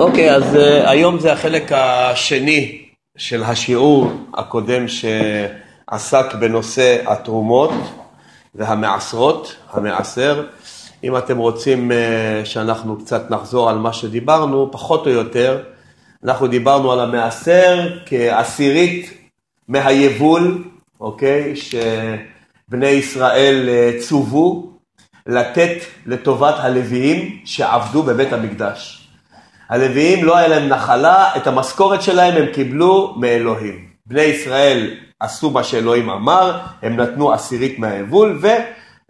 אוקיי, okay, אז uh, היום זה החלק השני של השיעור הקודם שעסק בנושא התרומות והמעשרות, המעשר. אם אתם רוצים uh, שאנחנו קצת נחזור על מה שדיברנו, פחות או יותר, אנחנו דיברנו על המעשר כעשירית מהיבול, אוקיי? Okay, שבני ישראל uh, צוו לתת לטובת הלוויים שעבדו בבית המקדש. הלוויים לא היה להם נחלה, את המשכורת שלהם הם קיבלו מאלוהים. בני ישראל עשו מה שאלוהים אמר, הם נתנו עשירית מהיבול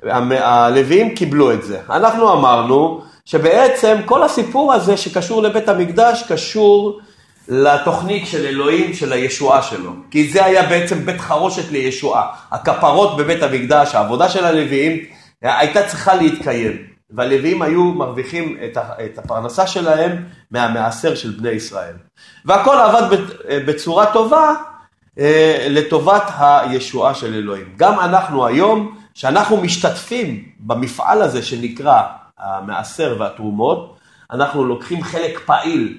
והלוויים קיבלו את זה. אנחנו אמרנו שבעצם כל הסיפור הזה שקשור לבית המקדש קשור לתוכנית של אלוהים, של הישועה שלו. כי זה היה בעצם בית חרושת לישועה. הכפרות בבית המקדש, העבודה של הלוויים הייתה צריכה להתקיים. והלוויים היו מרוויחים את הפרנסה שלהם מהמעשר של בני ישראל. והכל עבד בצורה טובה אה, לטובת הישועה של אלוהים. גם אנחנו היום, שאנחנו משתתפים במפעל הזה שנקרא המעשר והתרומות, אנחנו לוקחים חלק פעיל,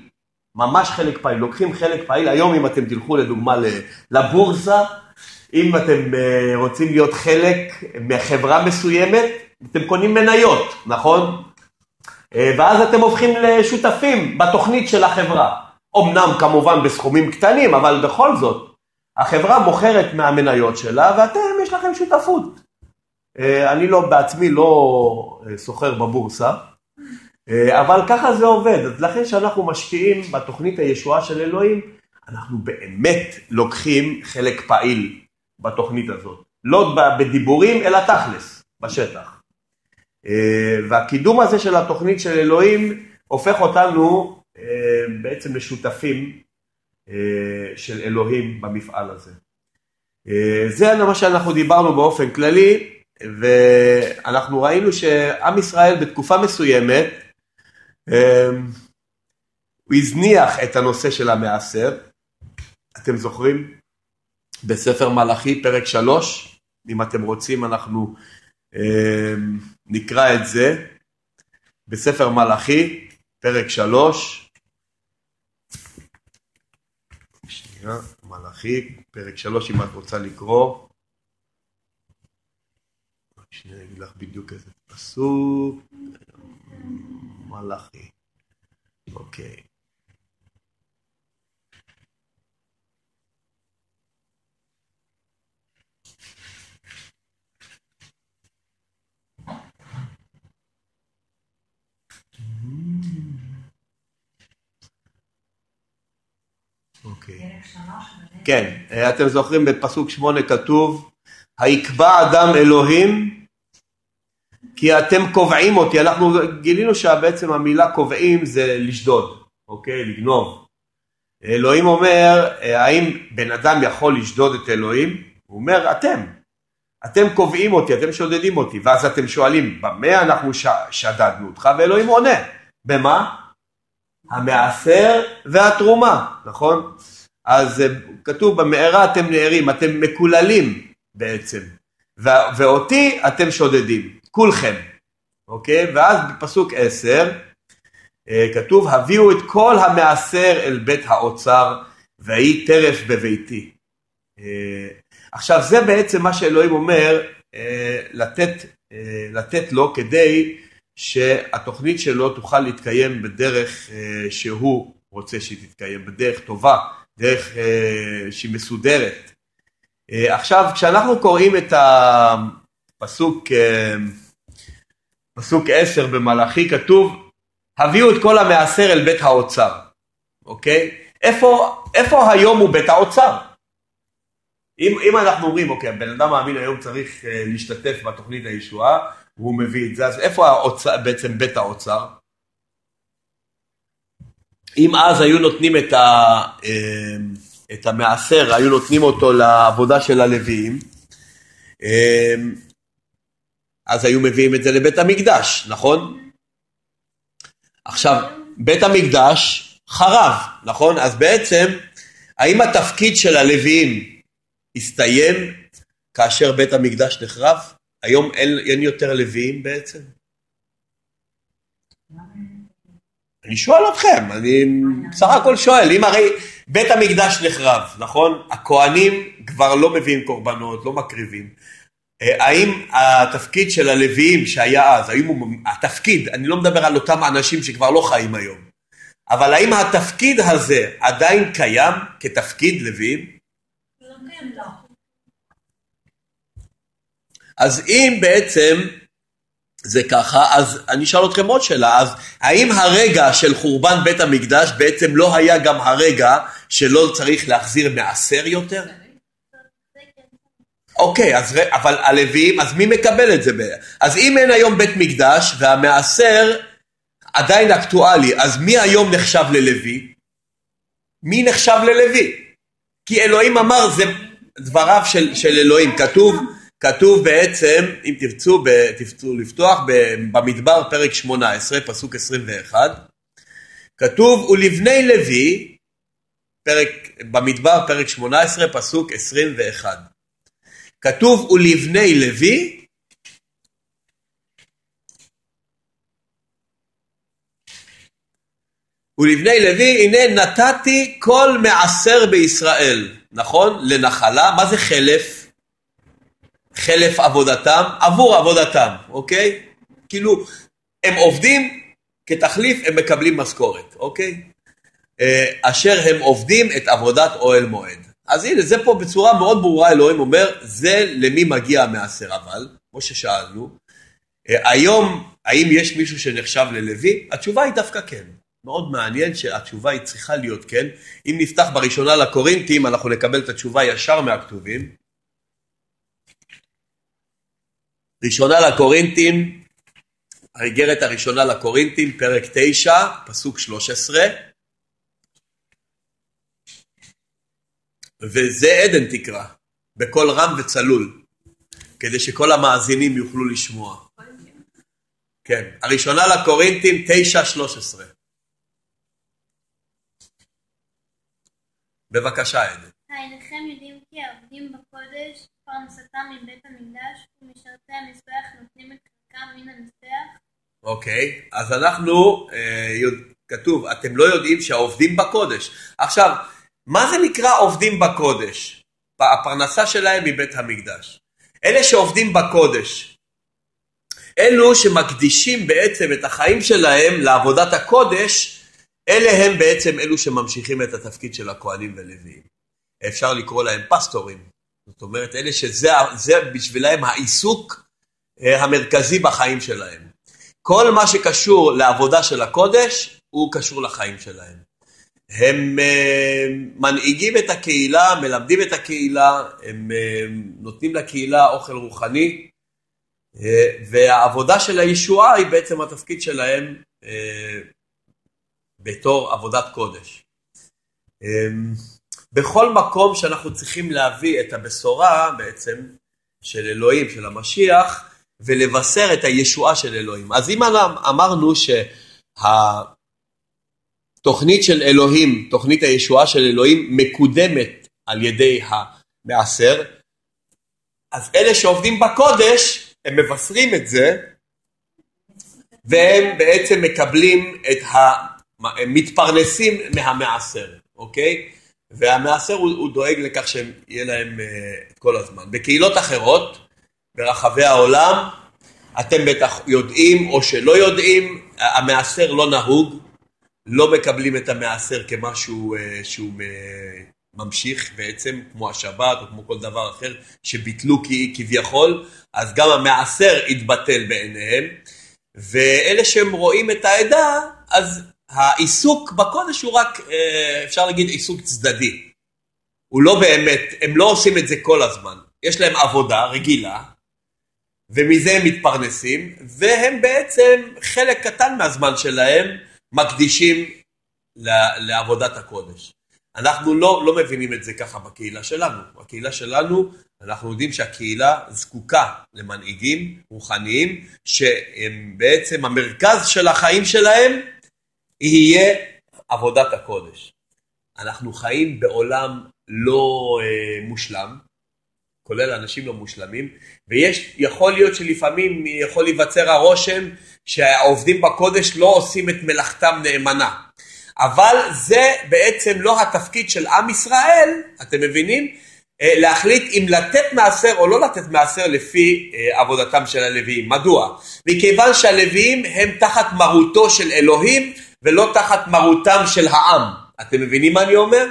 ממש חלק פעיל, לוקחים חלק פעיל. היום אם אתם תלכו לדוגמה לבורסה, אם אתם אה, רוצים להיות חלק מחברה מסוימת, אתם קונים מניות, נכון? אה, ואז אתם הופכים לשותפים בתוכנית של החברה. אמנם כמובן בסכומים קטנים, אבל בכל זאת, החברה מוכרת מהמניות שלה ואתם, יש לכם שותפות. אה, אני לא, בעצמי לא סוחר בבורסה, אבל ככה זה עובד. אז לכן כשאנחנו משקיעים בתוכנית הישועה של אלוהים, אנחנו באמת לוקחים חלק פעיל בתוכנית הזאת. לא בדיבורים, אלא תכלס, בשטח. אה, והקידום הזה של התוכנית של אלוהים הופך אותנו אה, בעצם לשותפים אה, של אלוהים במפעל הזה. זה מה שאנחנו דיברנו באופן כללי, ואנחנו ראינו שעם ישראל בתקופה מסוימת, הוא הזניח את הנושא של המעשר, אתם זוכרים? בספר מלאכי, פרק שלוש, אם אתם רוצים אנחנו אה, נקרא את זה, בספר מלאכי, פרק שלוש, שנייה, מלאכי, פרק שלוש, אם את רוצה לקרוא. שנייה, אגיד לך בדיוק איזה פסוק, מלאכי, אוקיי. אוקיי. כן, אתם זוכרים בפסוק שמונה כתוב, היקבע אדם אלוהים כי אתם קובעים אותי, אנחנו גילינו שבעצם המילה קובעים זה לשדוד, אוקיי? לגנוב. אלוהים אומר, האם בן אדם יכול לשדוד את אלוהים? הוא אומר, אתם. אתם קובעים אותי, אתם שודדים אותי, ואז אתם שואלים, במה אנחנו שדדנו אותך? ואלוהים עונה, במה? המעשר והתרומה, נכון? אז אה, כתוב במערה אתם נערים, אתם מקוללים בעצם, ואותי אתם שודדים, כולכם, אוקיי? ואז בפסוק עשר אה, כתוב הביאו את כל המעשר אל בית האוצר ויהי טרף בביתי. אה, עכשיו זה בעצם מה שאלוהים אומר לתת, לתת לו כדי שהתוכנית שלו תוכל להתקיים בדרך אה, שהוא רוצה שהיא תתקיים, בדרך טובה, דרך אה, שהיא מסודרת. אה, עכשיו, כשאנחנו קוראים את הפסוק, פסוק עשר במלאכי, כתוב, הביאו את כל המעשר אל בית האוצר, אוקיי? איפה, איפה היום הוא בית האוצר? אם, אם אנחנו אומרים, אוקיי, הבן אדם מאמין היום צריך להשתתף בתוכנית הישועה, והוא מביא את זה, אז איפה האוצר, בעצם בית האוצר? אם אז היו נותנים את, ה, אמ, את המעשר, היו נותנים אותו לעבודה של הלוויים, אמ, אז היו מביאים את זה לבית המקדש, נכון? עכשיו, בית המקדש חרב, נכון? אז בעצם, האם התפקיד של הלוויים הסתיים כאשר בית המקדש נחרב? היום אין, אין יותר לוויים בעצם? אני שואל אתכם, אני בסך הכל שואל, אם הרי בית המקדש נחרב, נכון? הכוהנים כבר לא מביאים קורבנות, לא מקריבים. אה, האם התפקיד של הלוויים שהיה אז, האם הוא, התפקיד, אני לא מדבר על אותם אנשים שכבר לא חיים היום, אבל האם התפקיד הזה עדיין קיים כתפקיד לוויים? אז אם בעצם זה ככה, אז אני אשאל אתכם עוד שאלה, אז האם הרגע של חורבן בית המקדש בעצם לא היה גם הרגע שלא צריך להחזיר מעשר יותר? אוקיי, אז, אבל הלווים, אז מי מקבל את זה? אז אם אין היום בית מקדש והמעשר עדיין אקטואלי, אז מי היום נחשב ללוי? מי נחשב ללוי? כי אלוהים אמר, זה דבריו של, של אלוהים, כתוב, כתוב בעצם, אם תרצו, תרצו לפתוח, במדבר פרק 18, פסוק 21, כתוב, ולבני לוי, פרק, במדבר פרק 18, פסוק 21. כתוב ולבני לוי ולבני לוי הנה נתתי כל מעשר בישראל, נכון? לנחלה, מה זה חלף? חלף עבודתם, עבור עבודתם, אוקיי? כאילו, הם עובדים, כתחליף הם מקבלים משכורת, אוקיי? אה, אשר הם עובדים את עבודת אוהל מועד. אז הנה, זה פה בצורה מאוד ברורה אלוהים אומר, זה למי מגיע המעשר, אבל, כמו ששאלנו, אה, היום, האם יש מישהו שנחשב ללוי? התשובה היא דווקא כן. מאוד מעניין שהתשובה היא צריכה להיות כן. אם נפתח בראשונה לקורינטים, אנחנו נקבל את התשובה ישר מהכתובים. ראשונה לקורינטים, האיגרת הראשונה לקורינטים, פרק 9, פסוק 13. וזה עדן תקרא, בקול רם וצלול, כדי שכל המאזינים יוכלו לשמוע. כן, הראשונה לקורינטים 9-13. בבקשה עדן. אינכם יודעים כי העובדים בקודש פרנסתם מבית המקדש ומשרתי המזבח נותנים את חלקם מן המזבח? אוקיי, אז אנחנו, אה, כתוב, אתם לא יודעים שהעובדים בקודש. עכשיו, מה זה נקרא עובדים בקודש? הפרנסה שלהם מבית המקדש. אלה שעובדים בקודש, אלו שמקדישים בעצם את החיים שלהם לעבודת הקודש, אלה הם בעצם אלו שממשיכים את התפקיד של הכהנים ולוויים. אפשר לקרוא להם פסטורים. זאת אומרת, אלה שזה בשבילם העיסוק אה, המרכזי בחיים שלהם. כל מה שקשור לעבודה של הקודש, הוא קשור לחיים שלהם. הם אה, מנהיגים את הקהילה, מלמדים את הקהילה, הם אה, נותנים לקהילה אוכל רוחני, אה, והעבודה של הישועה היא בעצם התפקיד שלהם בתור עבודת קודש. בכל מקום שאנחנו צריכים להביא את הבשורה בעצם של אלוהים, של המשיח, ולבשר את הישועה של אלוהים. אז אם אמרנו שה... תוכנית של אלוהים, תוכנית הישועה של אלוהים מקודמת על ידי המעשר, אז אלה שעובדים בקודש, הם מבשרים את זה, והם בעצם מקבלים את ה... מתפרנסים מהמעשר, אוקיי? והמעשר הוא, הוא דואג לכך שיהיה להם את כל הזמן. בקהילות אחרות, ברחבי העולם, אתם בטח יודעים או שלא יודעים, המעשר לא נהוג, לא מקבלים את המעשר כמשהו אה, שהוא אה, ממשיך בעצם, כמו השבת או כמו כל דבר אחר שביטלו כביכול, אז גם המעשר התבטל בעיניהם, ואלה שהם רואים את העדה, אז העיסוק בקודש הוא רק, אה, אפשר להגיד, עיסוק צדדי. הוא לא באמת, הם לא עושים את זה כל הזמן. יש להם עבודה רגילה, ומזה הם מתפרנסים, והם בעצם חלק קטן מהזמן שלהם מקדישים לעבודת הקודש. אנחנו לא, לא מבינים את זה ככה בקהילה שלנו. בקהילה שלנו אנחנו יודעים שהקהילה זקוקה למנהיגים רוחניים שהם בעצם המרכז של החיים שלהם יהיה עבודת הקודש. אנחנו חיים בעולם לא אה, מושלם, כולל אנשים לא מושלמים, ויכול להיות שלפעמים יכול להיווצר הרושם שהעובדים בקודש לא עושים את מלאכתם נאמנה. אבל זה בעצם לא התפקיד של עם ישראל, אתם מבינים? אה, להחליט אם לתת מעשר או לא לתת מעשר לפי אה, עבודתם של הלוויים. מדוע? מכיוון שהלוויים הם תחת מרותו של אלוהים ולא תחת מרותם של העם. אתם מבינים מה אני אומר?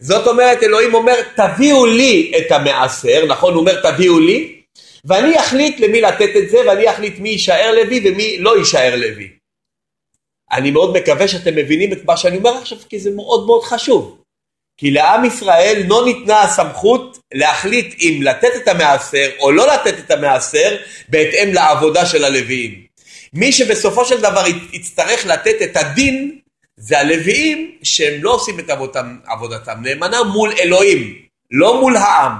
זאת אומרת, אלוהים אומר, תביאו לי את המעשר, נכון? הוא אומר, תביאו לי, ואני אחליט למי לתת את זה, ואני אחליט מי יישאר לוי ומי לא יישאר לוי. אני מאוד מקווה שאתם מבינים את מה שאני אומר עכשיו, כי זה מאוד מאוד חשוב. כי לעם ישראל לא ניתנה הסמכות להחליט אם לתת את המעשר או לא לתת את המעשר בהתאם לעבודה של הלוויים. מי שבסופו של דבר יצטרך לתת את הדין זה הלוויים שהם לא עושים את עבודתם, עבודתם נאמנה מול אלוהים, לא מול העם,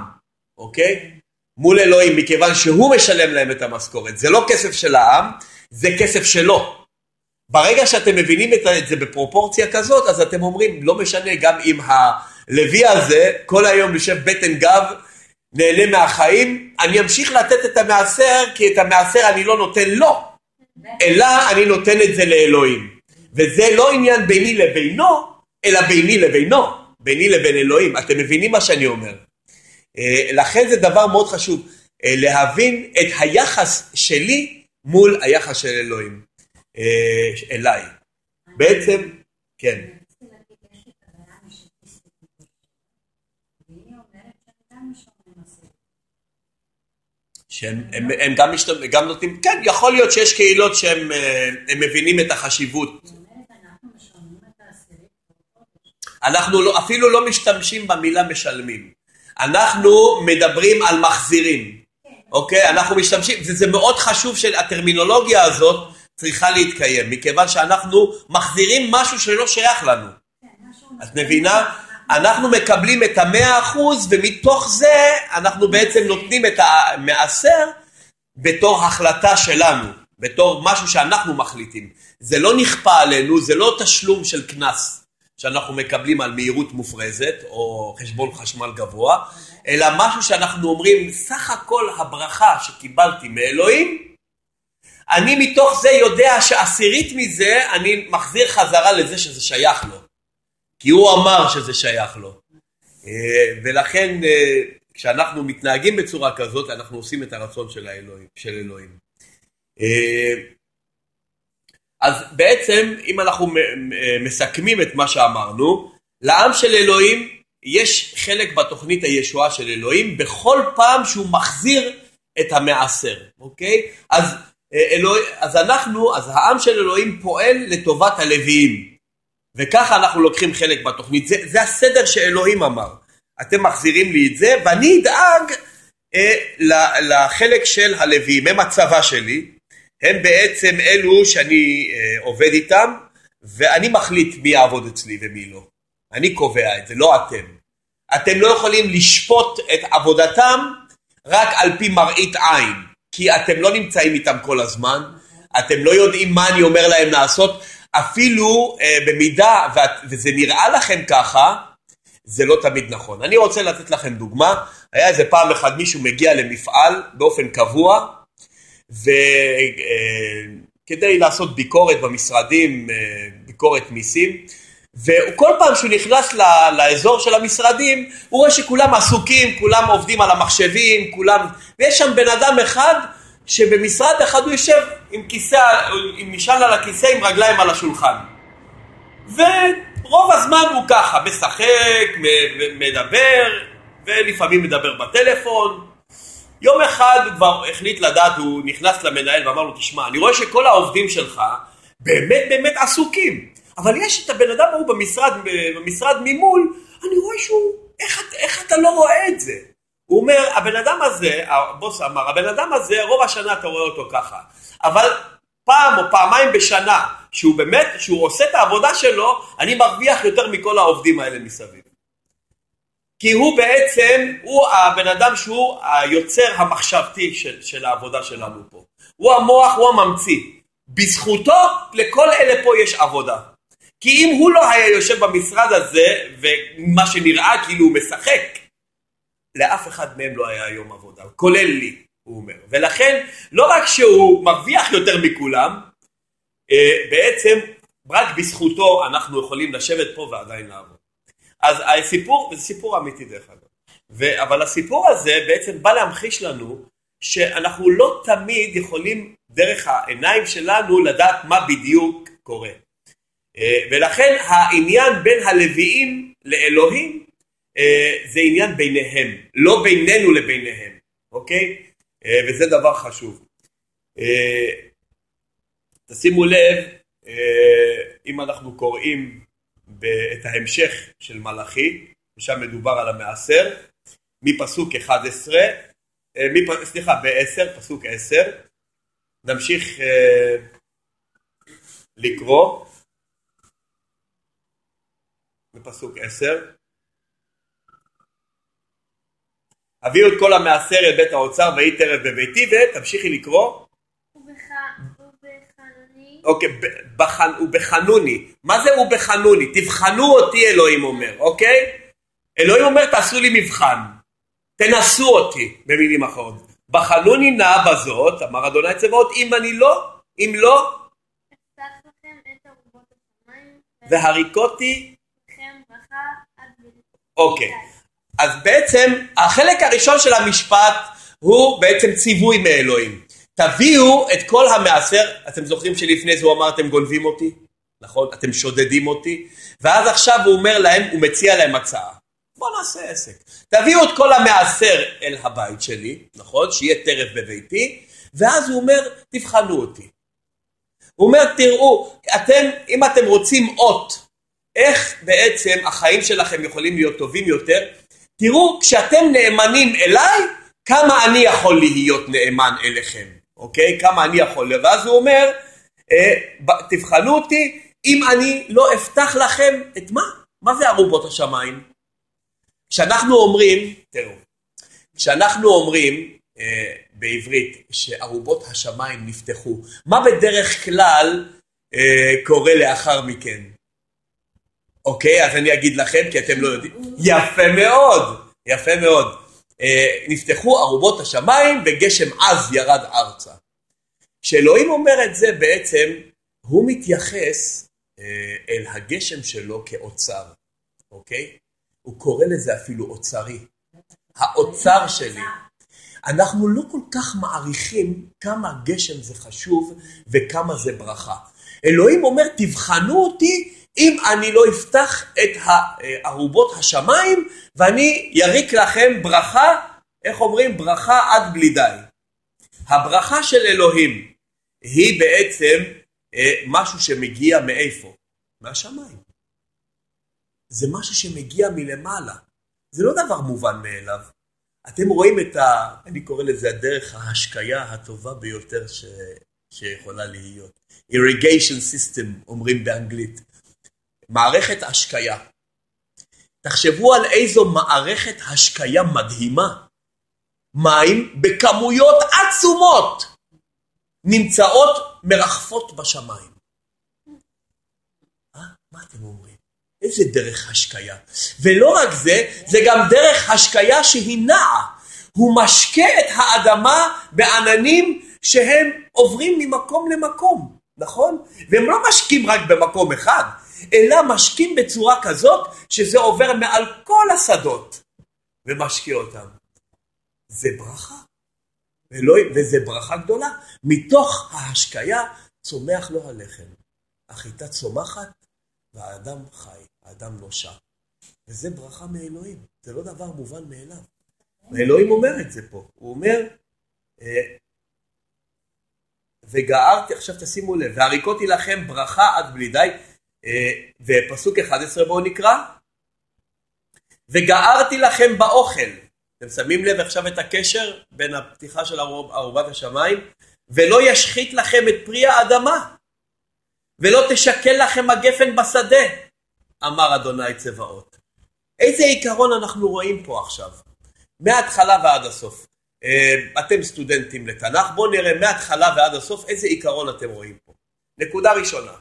אוקיי? מול אלוהים, מכיוון שהוא משלם להם את המשכורת. זה לא כסף של העם, זה כסף שלו. ברגע שאתם מבינים את זה בפרופורציה כזאת, אז אתם אומרים, לא משנה גם אם הלוי הזה כל היום יושב בטן גב, נהנה מהחיים, אני אמשיך לתת את המעשר, כי את המעשר אני לא נותן לו, אלא אני נותן את זה לאלוהים. וזה לא עניין ביני לבינו, אלא ביני לבינו, ביני לבין אלוהים. אתם מבינים מה שאני אומר? אה, לכן זה דבר מאוד חשוב, אה, להבין את היחס שלי מול היחס של אלוהים אה, אליי. בעצם, כן. שהם הם, הם גם, משת... גם נותנים, כן, יכול להיות שיש קהילות שהם מבינים את החשיבות. אנחנו לא, אפילו לא משתמשים במילה משלמים. אנחנו מדברים על מחזירים, אוקיי? אנחנו משתמשים, וזה מאוד חשוב שהטרמינולוגיה הזאת צריכה להתקיים, מכיוון שאנחנו מחזירים משהו שלא שייך לנו. את מבינה? אנחנו מקבלים את המאה אחוז ומתוך זה אנחנו בעצם נותנים את המעשר בתור החלטה שלנו, בתור משהו שאנחנו מחליטים. זה לא נכפה עלינו, זה לא תשלום של קנס. שאנחנו מקבלים על מהירות מופרזת או חשבון חשמל גבוה, אלא משהו שאנחנו אומרים, סך הכל הברכה שקיבלתי מאלוהים, אני מתוך זה יודע שעשירית מזה אני מחזיר חזרה לזה שזה שייך לו, כי הוא אמר שזה שייך לו. אה, ולכן אה, כשאנחנו מתנהגים בצורה כזאת, אנחנו עושים את הרצון של, האלוהים, של אלוהים. אה, אז בעצם אם אנחנו מסכמים את מה שאמרנו, לעם של אלוהים יש חלק בתוכנית הישועה של אלוהים בכל פעם שהוא מחזיר את המעשר, אוקיי? אז, אלוה... אז אנחנו, אז העם של אלוהים פועל לטובת הלוויים וככה אנחנו לוקחים חלק בתוכנית, זה, זה הסדר שאלוהים אמר, אתם מחזירים לי את זה ואני אדאג אה, לחלק של הלוויים, הם הצבא שלי, הם בעצם אלו שאני אה, עובד איתם ואני מחליט מי יעבוד אצלי ומי לא. אני קובע את זה, לא אתם. אתם לא יכולים לשפוט את עבודתם רק על פי מראית עין, כי אתם לא נמצאים איתם כל הזמן, אתם לא יודעים מה אני אומר להם לעשות, אפילו אה, במידה ואת, וזה נראה לכם ככה, זה לא תמיד נכון. אני רוצה לתת לכם דוגמה, היה איזה פעם אחד מישהו מגיע למפעל באופן קבוע, וכדי לעשות ביקורת במשרדים, אה, ביקורת מיסים, וכל פעם שהוא נכנס לאזור של המשרדים, הוא רואה שכולם עסוקים, כולם עובדים על המחשבים, כולם... ויש שם בן אדם אחד שבמשרד אחד הוא יושב עם כיסא, עם משען על הכיסא עם רגליים על השולחן. ורוב הזמן הוא ככה, משחק, מדבר, ולפעמים מדבר בטלפון, יום אחד הוא כבר החליט לדעת, הוא נכנס למנהל ואמר לו, תשמע, אני רואה שכל העובדים שלך באמת באמת עסוקים, אבל יש את הבן אדם ההוא במשרד, במשרד ממול, אני רואה שהוא, איך, איך אתה לא רואה את זה? הוא אומר, הבן אדם הזה, הבוס אמר, הבן אדם הזה, רוב השנה אתה רואה אותו ככה, אבל פעם או פעמיים בשנה, שהוא באמת, שהוא עושה את העבודה שלו, אני מרוויח יותר מכל העובדים האלה מסביב. כי הוא בעצם, הוא הבן אדם שהוא היוצר המחשבתי של, של העבודה שלנו פה. הוא המוח, הוא הממציא. בזכותו לכל אלה פה יש עבודה. כי אם הוא לא היה יושב במשרד הזה, ומה שנראה כאילו הוא משחק, לאף אחד מהם לא היה יום עבודה, כולל לי, הוא אומר. ולכן, לא רק שהוא מרוויח יותר מכולם, אה, בעצם רק בזכותו אנחנו יכולים לשבת פה ועדיין לעבוד. אז הסיפור, וזה סיפור אמיתי דרך אגב, ו, אבל הסיפור הזה בעצם בא להמחיש לנו שאנחנו לא תמיד יכולים דרך העיניים שלנו לדעת מה בדיוק קורה. אה, ולכן העניין בין הלוויים לאלוהים זה עניין ביניהם, לא בינינו לביניהם, אוקיי? אה, וזה דבר חשוב. תשימו לב, אם אנחנו קוראים את ההמשך של מלאכי, ושם מדובר על המעשר, מפסוק 11, סליחה, ב-10, פסוק 10, נמשיך לקרוא. בפסוק עשר. הביאו את כל המעשר אל בית האוצר ויהי טרף בביתי ותמשיכי לקרוא. אוקיי, בחנ... ובחנוני. מה זה ובחנוני? תבחנו אותי אלוהים אומר, אוקיי? אלוהים אומר תעשו לי מבחן. תנסו אותי, במילים אחרות. בחנוני נא בזאת, אמר אדוני צבאות, אם אני לא, אם לא, והריקותי אוקיי. אז בעצם החלק הראשון של המשפט הוא בעצם ציווי מאלוהים. תביאו את כל המעשר, אתם זוכרים שלפני זה הוא אמר אתם גונבים אותי? נכון? אתם שודדים אותי? ואז עכשיו הוא אומר להם, הוא מציע להם הצעה. בואו נעשה עסק. תביאו את כל המעשר אל הבית שלי, נכון? שיהיה טרף בביתי, ואז הוא אומר, תבחנו אותי. הוא אומר, תראו, אתם, אם אתם רוצים אות איך בעצם החיים שלכם יכולים להיות טובים יותר. תראו, כשאתם נאמנים אליי, כמה אני יכול להיות נאמן אליכם, אוקיי? כמה אני יכול, ואז הוא אומר, אה, תבחנו אותי אם אני לא אפתח לכם את מה? מה זה ארובות השמיים? כשאנחנו אומרים, תראו, כשאנחנו אומרים אה, בעברית שארובות השמיים נפתחו, מה בדרך כלל אה, קורה לאחר מכן? אוקיי, אז אני אגיד לכם, כי אתם לא יודעים. יפה מאוד, יפה מאוד. אה, נפתחו ארובות השמיים וגשם עז ירד ארצה. כשאלוהים אומר את זה בעצם, הוא מתייחס אה, אל הגשם שלו כאוצר, אוקיי? הוא קורא לזה אפילו אוצרי. האוצר שלי. אנחנו לא כל כך מעריכים כמה גשם זה חשוב וכמה זה ברכה. אלוהים אומר, תבחנו אותי אם אני לא אפתח את ארובות השמיים ואני יריק לכם ברכה, איך אומרים? ברכה עד בלי די. הברכה של אלוהים היא בעצם אה, משהו שמגיע מאיפה? מהשמיים. זה משהו שמגיע מלמעלה. זה לא דבר מובן מאליו. אתם רואים את ה... אני קורא לזה הדרך ההשקיה הטובה ביותר ש... שיכולה להיות. irrigation system אומרים באנגלית. מערכת השקיה. תחשבו על איזו מערכת השקיה מדהימה. מים בכמויות עצומות נמצאות מרחפות בשמיים. אה? מה אתם אומרים? איזה דרך השקיה. ולא רק זה, זה גם דרך השקיה שהיא נעה. הוא משקה את האדמה בעננים שהם עוברים ממקום למקום, נכון? והם לא משקים רק במקום אחד, אלא משקים בצורה כזאת שזה עובר מעל כל השדות ומשקיע אותם. זה ברכה. ולא, וזה ברכה גדולה. מתוך ההשקיה צומח לו הלחם. החיטה צומחת והאדם חי, האדם נושע. וזה ברכה מאלוהים, זה לא דבר מובן מאליו. ואלוהים אומר את זה פה, הוא אומר, אה, וגערתי, עכשיו תשימו לב, והריקותי לכם ברכה עד בלי די, ופסוק 11 בואו נקרא. וגערתי לכם באוכל. אתם שמים לב עכשיו את הקשר בין הפתיחה של ערובת השמיים? ולא ישחית לכם את פרי האדמה, ולא תשקל לכם הגפן בשדה, אמר אדוני צבאות. איזה עיקרון אנחנו רואים פה עכשיו? מההתחלה ועד הסוף. אה, אתם סטודנטים לתנ"ך, בואו נראה מההתחלה ועד הסוף איזה עיקרון אתם רואים פה. נקודה ראשונה,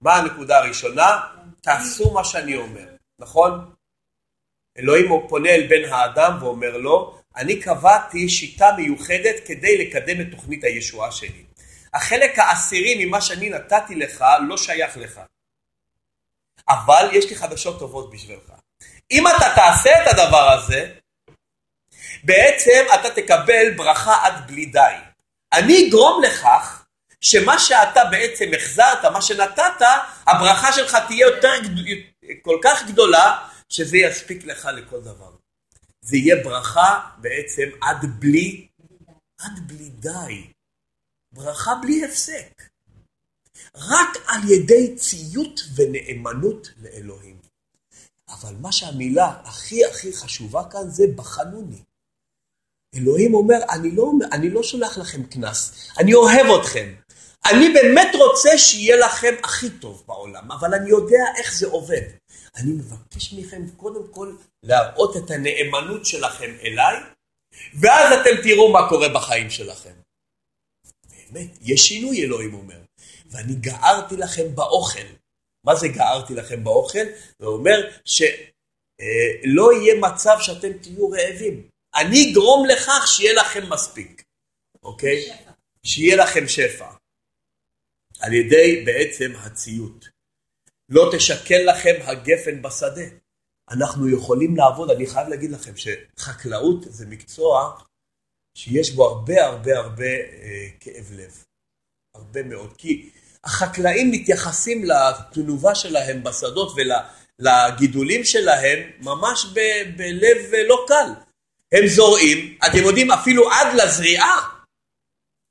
מה הנקודה הראשונה? תעשו מה שאני אומר, נכון? אלוהים פונה אל בן האדם ואומר לו, אני קבעתי שיטה מיוחדת כדי לקדם את תוכנית הישועה שלי. החלק העשירי ממה שאני נתתי לך לא שייך לך. אבל יש לי חדשות טובות בשבילך. אם אתה תעשה את הדבר הזה, בעצם אתה תקבל ברכה עד בלי די. אני אגרום לכך שמה שאתה בעצם החזרת, מה שנתת, הברכה שלך תהיה יותר, כל כך גדולה, שזה יספיק לך לכל דבר. זה יהיה ברכה בעצם עד בלי, עד בלי די. ברכה בלי הפסק. רק על ידי ציות ונאמנות לאלוהים. אבל מה שהמילה הכי הכי חשובה כאן זה בחנוני. אלוהים אומר, אני לא, אני לא שולח לכם קנס, אני אוהב אתכם. אני באמת רוצה שיהיה לכם הכי טוב בעולם, אבל אני יודע איך זה עובד. אני מבקש מכם קודם כל להראות את הנאמנות שלכם אליי, ואז אתם תראו מה קורה בחיים שלכם. באמת, יש שינוי, אלוהים אומר. ואני גערתי לכם באוכל. מה זה גערתי לכם באוכל? זה אומר שלא יהיה מצב שאתם תהיו רעבים. אני אגרום לכך שיהיה לכם מספיק, אוקיי? שפע. שיהיה לכם שפע. על ידי בעצם הציות. לא תשקל לכם הגפן בשדה. אנחנו יכולים לעבוד, אני חייב להגיד לכם שחקלאות זה מקצוע שיש בו הרבה הרבה הרבה אה, כאב לב. הרבה מאוד. כי החקלאים מתייחסים לתנובה שלהם בשדות ולגידולים שלהם ממש בלב לא קל. הם זורעים, אתם יודעים אפילו עד לזריעה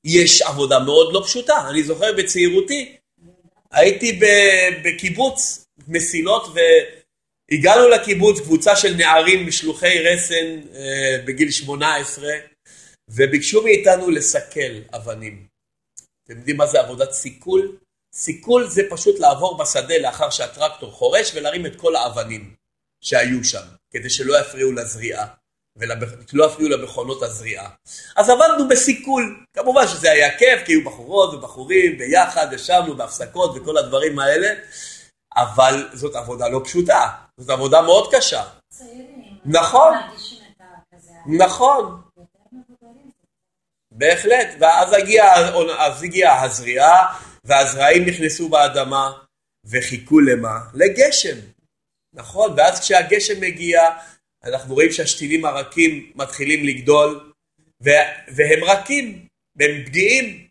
יש עבודה מאוד לא פשוטה. אני זוכר בצעירותי, הייתי בקיבוץ מסילות והגענו לקיבוץ קבוצה של נערים משלוחי רסן אה, בגיל 18 וביקשו מאיתנו לסכל אבנים. אתם יודעים מה זה עבודת סיכול? סיכול זה פשוט לעבור בשדה לאחר שהטרקטור חורש ולהרים את כל האבנים שהיו שם, כדי שלא יפריעו לזריעה ולא יפריעו למכונות הזריעה. אז עבדנו בסיכול, כמובן שזה היה כיף, כי היו בחורות ובחורים ביחד, ישבנו בהפסקות וכל הדברים האלה, אבל זאת עבודה לא פשוטה, זאת עבודה מאוד קשה. נכון. נכון. בהחלט, ואז הגיעה הגיע הזריעה, והזרעים נכנסו באדמה, וחיכו למה? לגשם. נכון, ואז כשהגשם מגיע, אנחנו רואים שהשתילים הרכים מתחילים לגדול, והם רכים, והם פגיעים.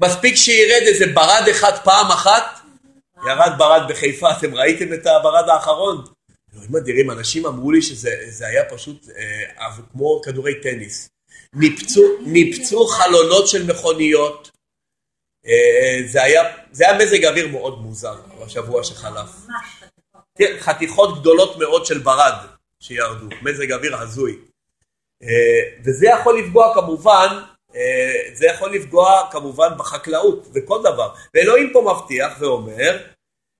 מספיק שירד איזה ברד אחד פעם אחת, ירד ברד בחיפה, אתם ראיתם את הברד האחרון? אלוהים אדירים, אנשים אמרו לי שזה היה פשוט אה, כמו כדורי טניס. ניפצו, ניפצו חלונות של מכוניות, אה, זה היה, זה היה מזג אוויר מאוד מוזר בשבוע שחלף. כן, חתיכות גדולות מאוד של ברד שירדו, מזג אוויר הזוי. אה, וזה יכול לפגוע כמובן, אה, זה יכול לפגוע כמובן בחקלאות וכל דבר. ואלוהים פה מבטיח ואומר,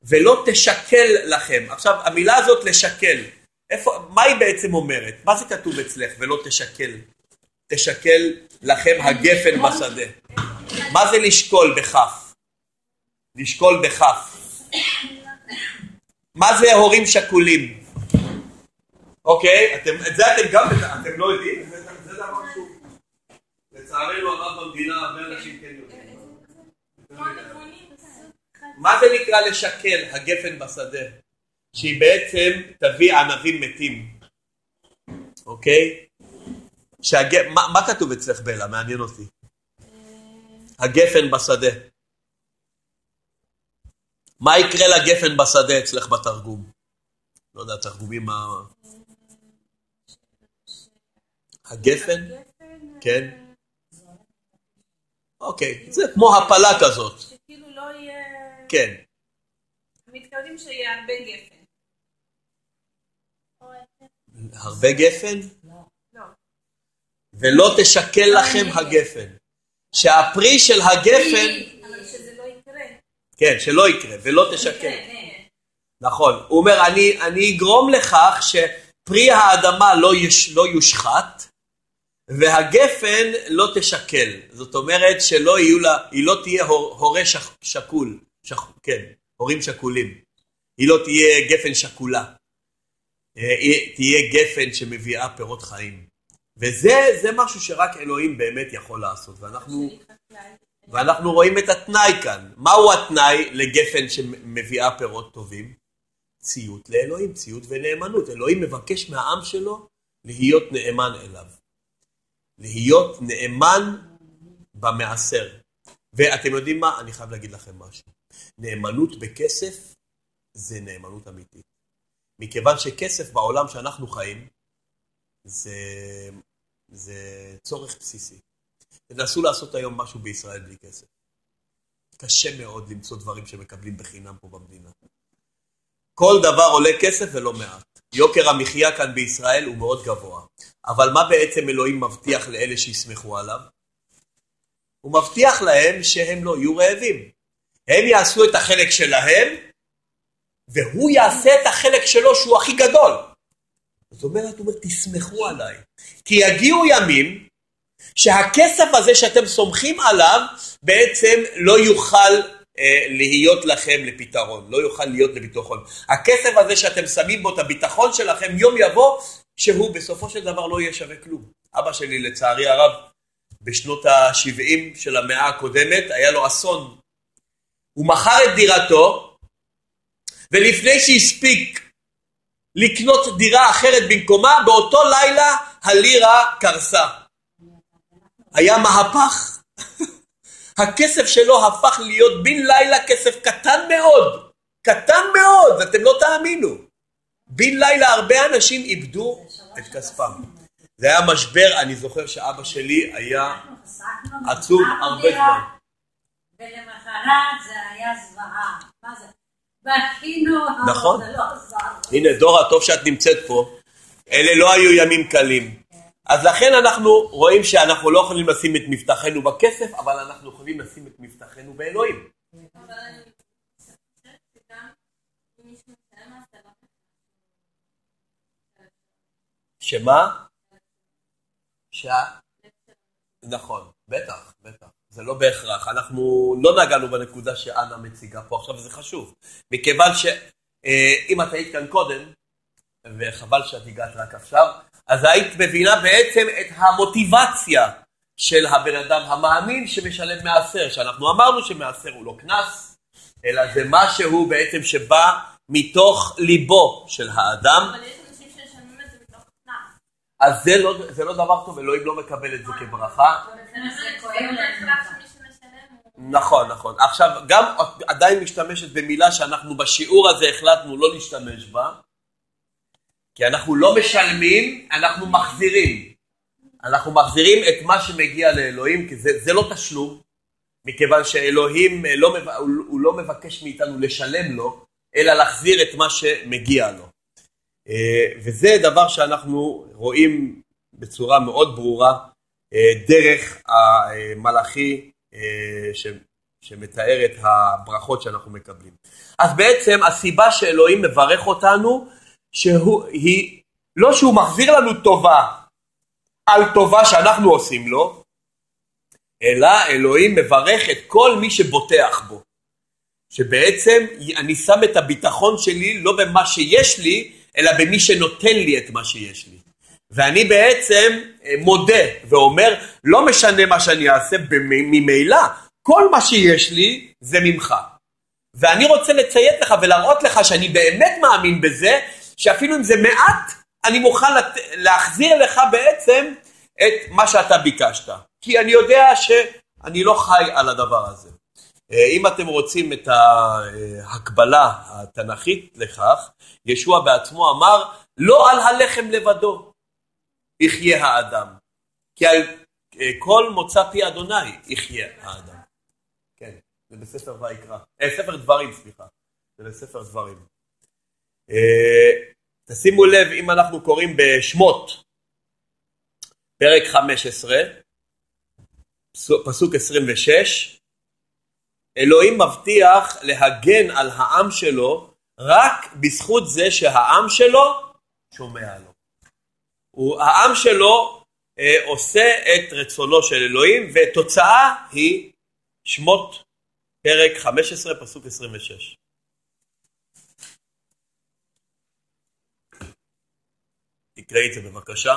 ולא תשקל לכם. עכשיו, המילה הזאת לשקל, איפה, מה היא בעצם אומרת? מה זה כתוב אצלך ולא תשקל? תשקל לכם הגפן בשדה. מה זה לשקול בכף? לשקול בכף. מה זה הורים שכולים? אוקיי? את זה אתם גם, אתם לא יודעים? זה, דבר שהוא... לצערנו הרב במדינה הרבה אנשים כן יודעים. מה זה נקרא לשקל הגפן בשדה? שהיא בעצם תביא ענבים מתים, אוקיי? שהג... מה, מה כתוב אצלך בלה? מעניין אותי. הגפן בשדה. מה יקרה לגפן בשדה אצלך בתרגום? לא יודע, תרגומים מה... הגפן? כן. אוקיי, זה כמו הפלה כזאת. שכאילו לא יהיה... כן. מתכוונים שיהיה הרבה גפן. הרבה גפן? לא. ולא תשקל לכם הגפן. שהפרי של הגפן... אבל שזה לא יקרה. כן, שלא יקרה, ולא תשקר. נכון, הוא אומר, אני, אני אגרום לכך שפרי האדמה לא, יש, לא יושחת, והגפן לא תשקל. זאת אומרת שלא יהיו לה, היא לא תהיה הור, הורה שק, שקול, שק, כן, הורים שכולים. היא לא תהיה גפן שקולה. אה, תהיה גפן שמביאה פירות חיים. וזה זה משהו שרק אלוהים באמת יכול לעשות, ואנחנו, ואנחנו רואים את התנאי כאן. מהו התנאי לגפן שמביאה פירות טובים? ציות לאלוהים, ציות ונאמנות. אלוהים מבקש מהעם שלו להיות נאמן אליו. להיות נאמן במעשר. ואתם יודעים מה? אני חייב להגיד לכם משהו. נאמנות בכסף זה נאמנות אמיתית. מכיוון שכסף בעולם שאנחנו חיים זה, זה צורך בסיסי. תנסו לעשות היום משהו בישראל בלי כסף. קשה מאוד למצוא דברים שמקבלים בחינם פה במדינה. כל דבר עולה כסף ולא מעט. יוקר המחיה כאן בישראל הוא מאוד גבוה. אבל מה בעצם אלוהים מבטיח לאלה שיסמכו עליו? הוא מבטיח להם שהם לא יהיו רעבים. הם יעשו את החלק שלהם, והוא יעשה את החלק שלו שהוא הכי גדול. זאת אומרת, הוא אומר, תסמכו עליי. כי יגיעו ימים שהכסף הזה שאתם סומכים עליו בעצם לא יוכל להיות לכם לפתרון, לא יוכל להיות לביטחון. הכסף הזה שאתם שמים בו את הביטחון שלכם, יום יבוא שהוא בסופו של דבר לא יהיה שווה כלום. אבא שלי לצערי הרב בשנות ה-70 של המאה הקודמת היה לו אסון. הוא מכר את דירתו ולפני שהספיק לקנות דירה אחרת במקומה, באותו לילה הלירה קרסה. היה מהפך. הכסף שלו הפך להיות בן לילה כסף קטן מאוד. קטן מאוד, אתם לא תאמינו. בן לילה הרבה אנשים איבדו את כספם. זה היה משבר, אני זוכר שאבא שלי היה עצוב הרבה זמן. ולמחרת זה היה זוועה. מה זה? בכינו, נכון. לא. הנה, דורה, טוב שאת נמצאת פה. אלה לא היו ימים קלים. אז לכן אנחנו רואים שאנחנו לא יכולים לשים את מבטחנו בכסף, אבל אנחנו יכולים לשים את מבטחנו באלוהים. שמה? שה... נכון, בטח, בטח. זה לא בהכרח. אנחנו לא נגענו בנקודה שאנה מציגה פה עכשיו, וזה חשוב. מכיוון שאם את היית כאן קודם, וחבל שאת הגעת רק עכשיו, אז היית מבינה בעצם את המוטיבציה של הבן אדם המאמין שמשלם מעשר, שאנחנו אמרנו שמעשר הוא לא קנס, אלא זה משהו בעצם שבא מתוך ליבו של האדם, אבל יש אנשים שמשלמים את זה מתוך קנס. אז זה לא, זה לא דבר טוב, אלוהים לא מקבל את זה כברכה. נכון, נכון. עכשיו, גם עדיין משתמשת במילה שאנחנו בשיעור הזה החלטנו לא להשתמש בה, כי אנחנו לא משלמים, אנחנו מחזירים. אנחנו מחזירים את מה שמגיע לאלוהים, כי זה, זה לא תשלום, מכיוון שאלוהים אה, לא, הוא, לא מבקש מאיתנו לשלם לו, אלא להחזיר את מה שמגיע לו. אה, וזה דבר שאנחנו רואים בצורה מאוד ברורה אה, דרך המלאכי שמתאר את הברכות שאנחנו מקבלים. אז בעצם הסיבה שאלוהים מברך אותנו, שהוא, היא לא שהוא מחזיר לנו טובה על טובה שאנחנו עושים לו, אלא אלוהים מברך את כל מי שבוטח בו. שבעצם אני שם את הביטחון שלי לא במה שיש לי, אלא במי שנותן לי את מה שיש לי. ואני בעצם אה, מודה ואומר, לא משנה מה שאני אעשה, ממילא כל מה שיש לי זה ממך. ואני רוצה לציית לך ולהראות לך שאני באמת מאמין בזה, שאפילו אם זה מעט, אני מוכן לת... להחזיר לך בעצם את מה שאתה ביקשת. כי אני יודע שאני לא חי על הדבר הזה. אה, אם אתם רוצים את ההקבלה התנ"כית לכך, ישוע בעצמו אמר, לא על הלחם לבדו יחיה האדם, כי על אה, כל מוצא פי אדוני יחיה האדם. כן, זה בספר ויקרא, אה, ספר דברים, סליחה, זה בספר דברים. אה, תשימו לב, אם אנחנו קוראים בשמות, פרק 15, פסוק- פסוק 26, אלוהים מבטיח להגן על העם שלו רק בזכות זה שהעם שלו שומע לו. הוא, העם שלו אה, עושה את רצונו של אלוהים ותוצאה היא שמות פרק 15 פסוק 26. תקראי את זה בבקשה.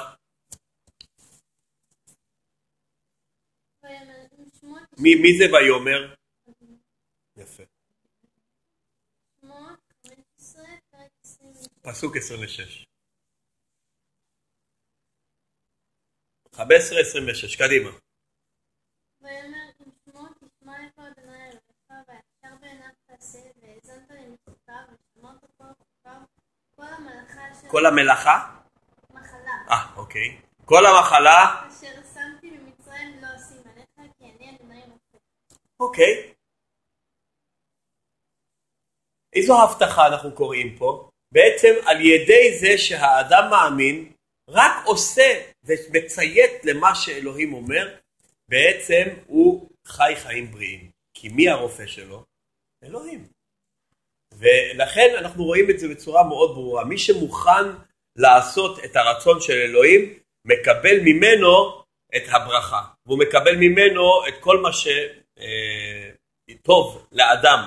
מי, מי זה ויאמר? יפה. שמות 15 פרק 26 פסוק 26. 15-26, קדימה. ויאמר אם שמות תשמע איפה אדוני אלוהיך וישר בעיניו תעשה והאזנת למצוותיו ושמרת כל חוקיו כל המלאכה אשר כל המלאכה? אה, אוקיי. כל המחלה, אשר שמתי במצרים לא אשים עליך כי אני אדוני אלוהיך אוקיי. איזו הבטחה אנחנו קוראים פה? בעצם על ידי זה שהאדם מאמין, רק עושה ומציית למה שאלוהים אומר, בעצם הוא חי חיים בריאים. כי מי הרופא שלו? אלוהים. ולכן אנחנו רואים את זה בצורה מאוד ברורה. מי שמוכן לעשות את הרצון של אלוהים, מקבל ממנו את הברכה. והוא מקבל ממנו את כל מה שטוב לאדם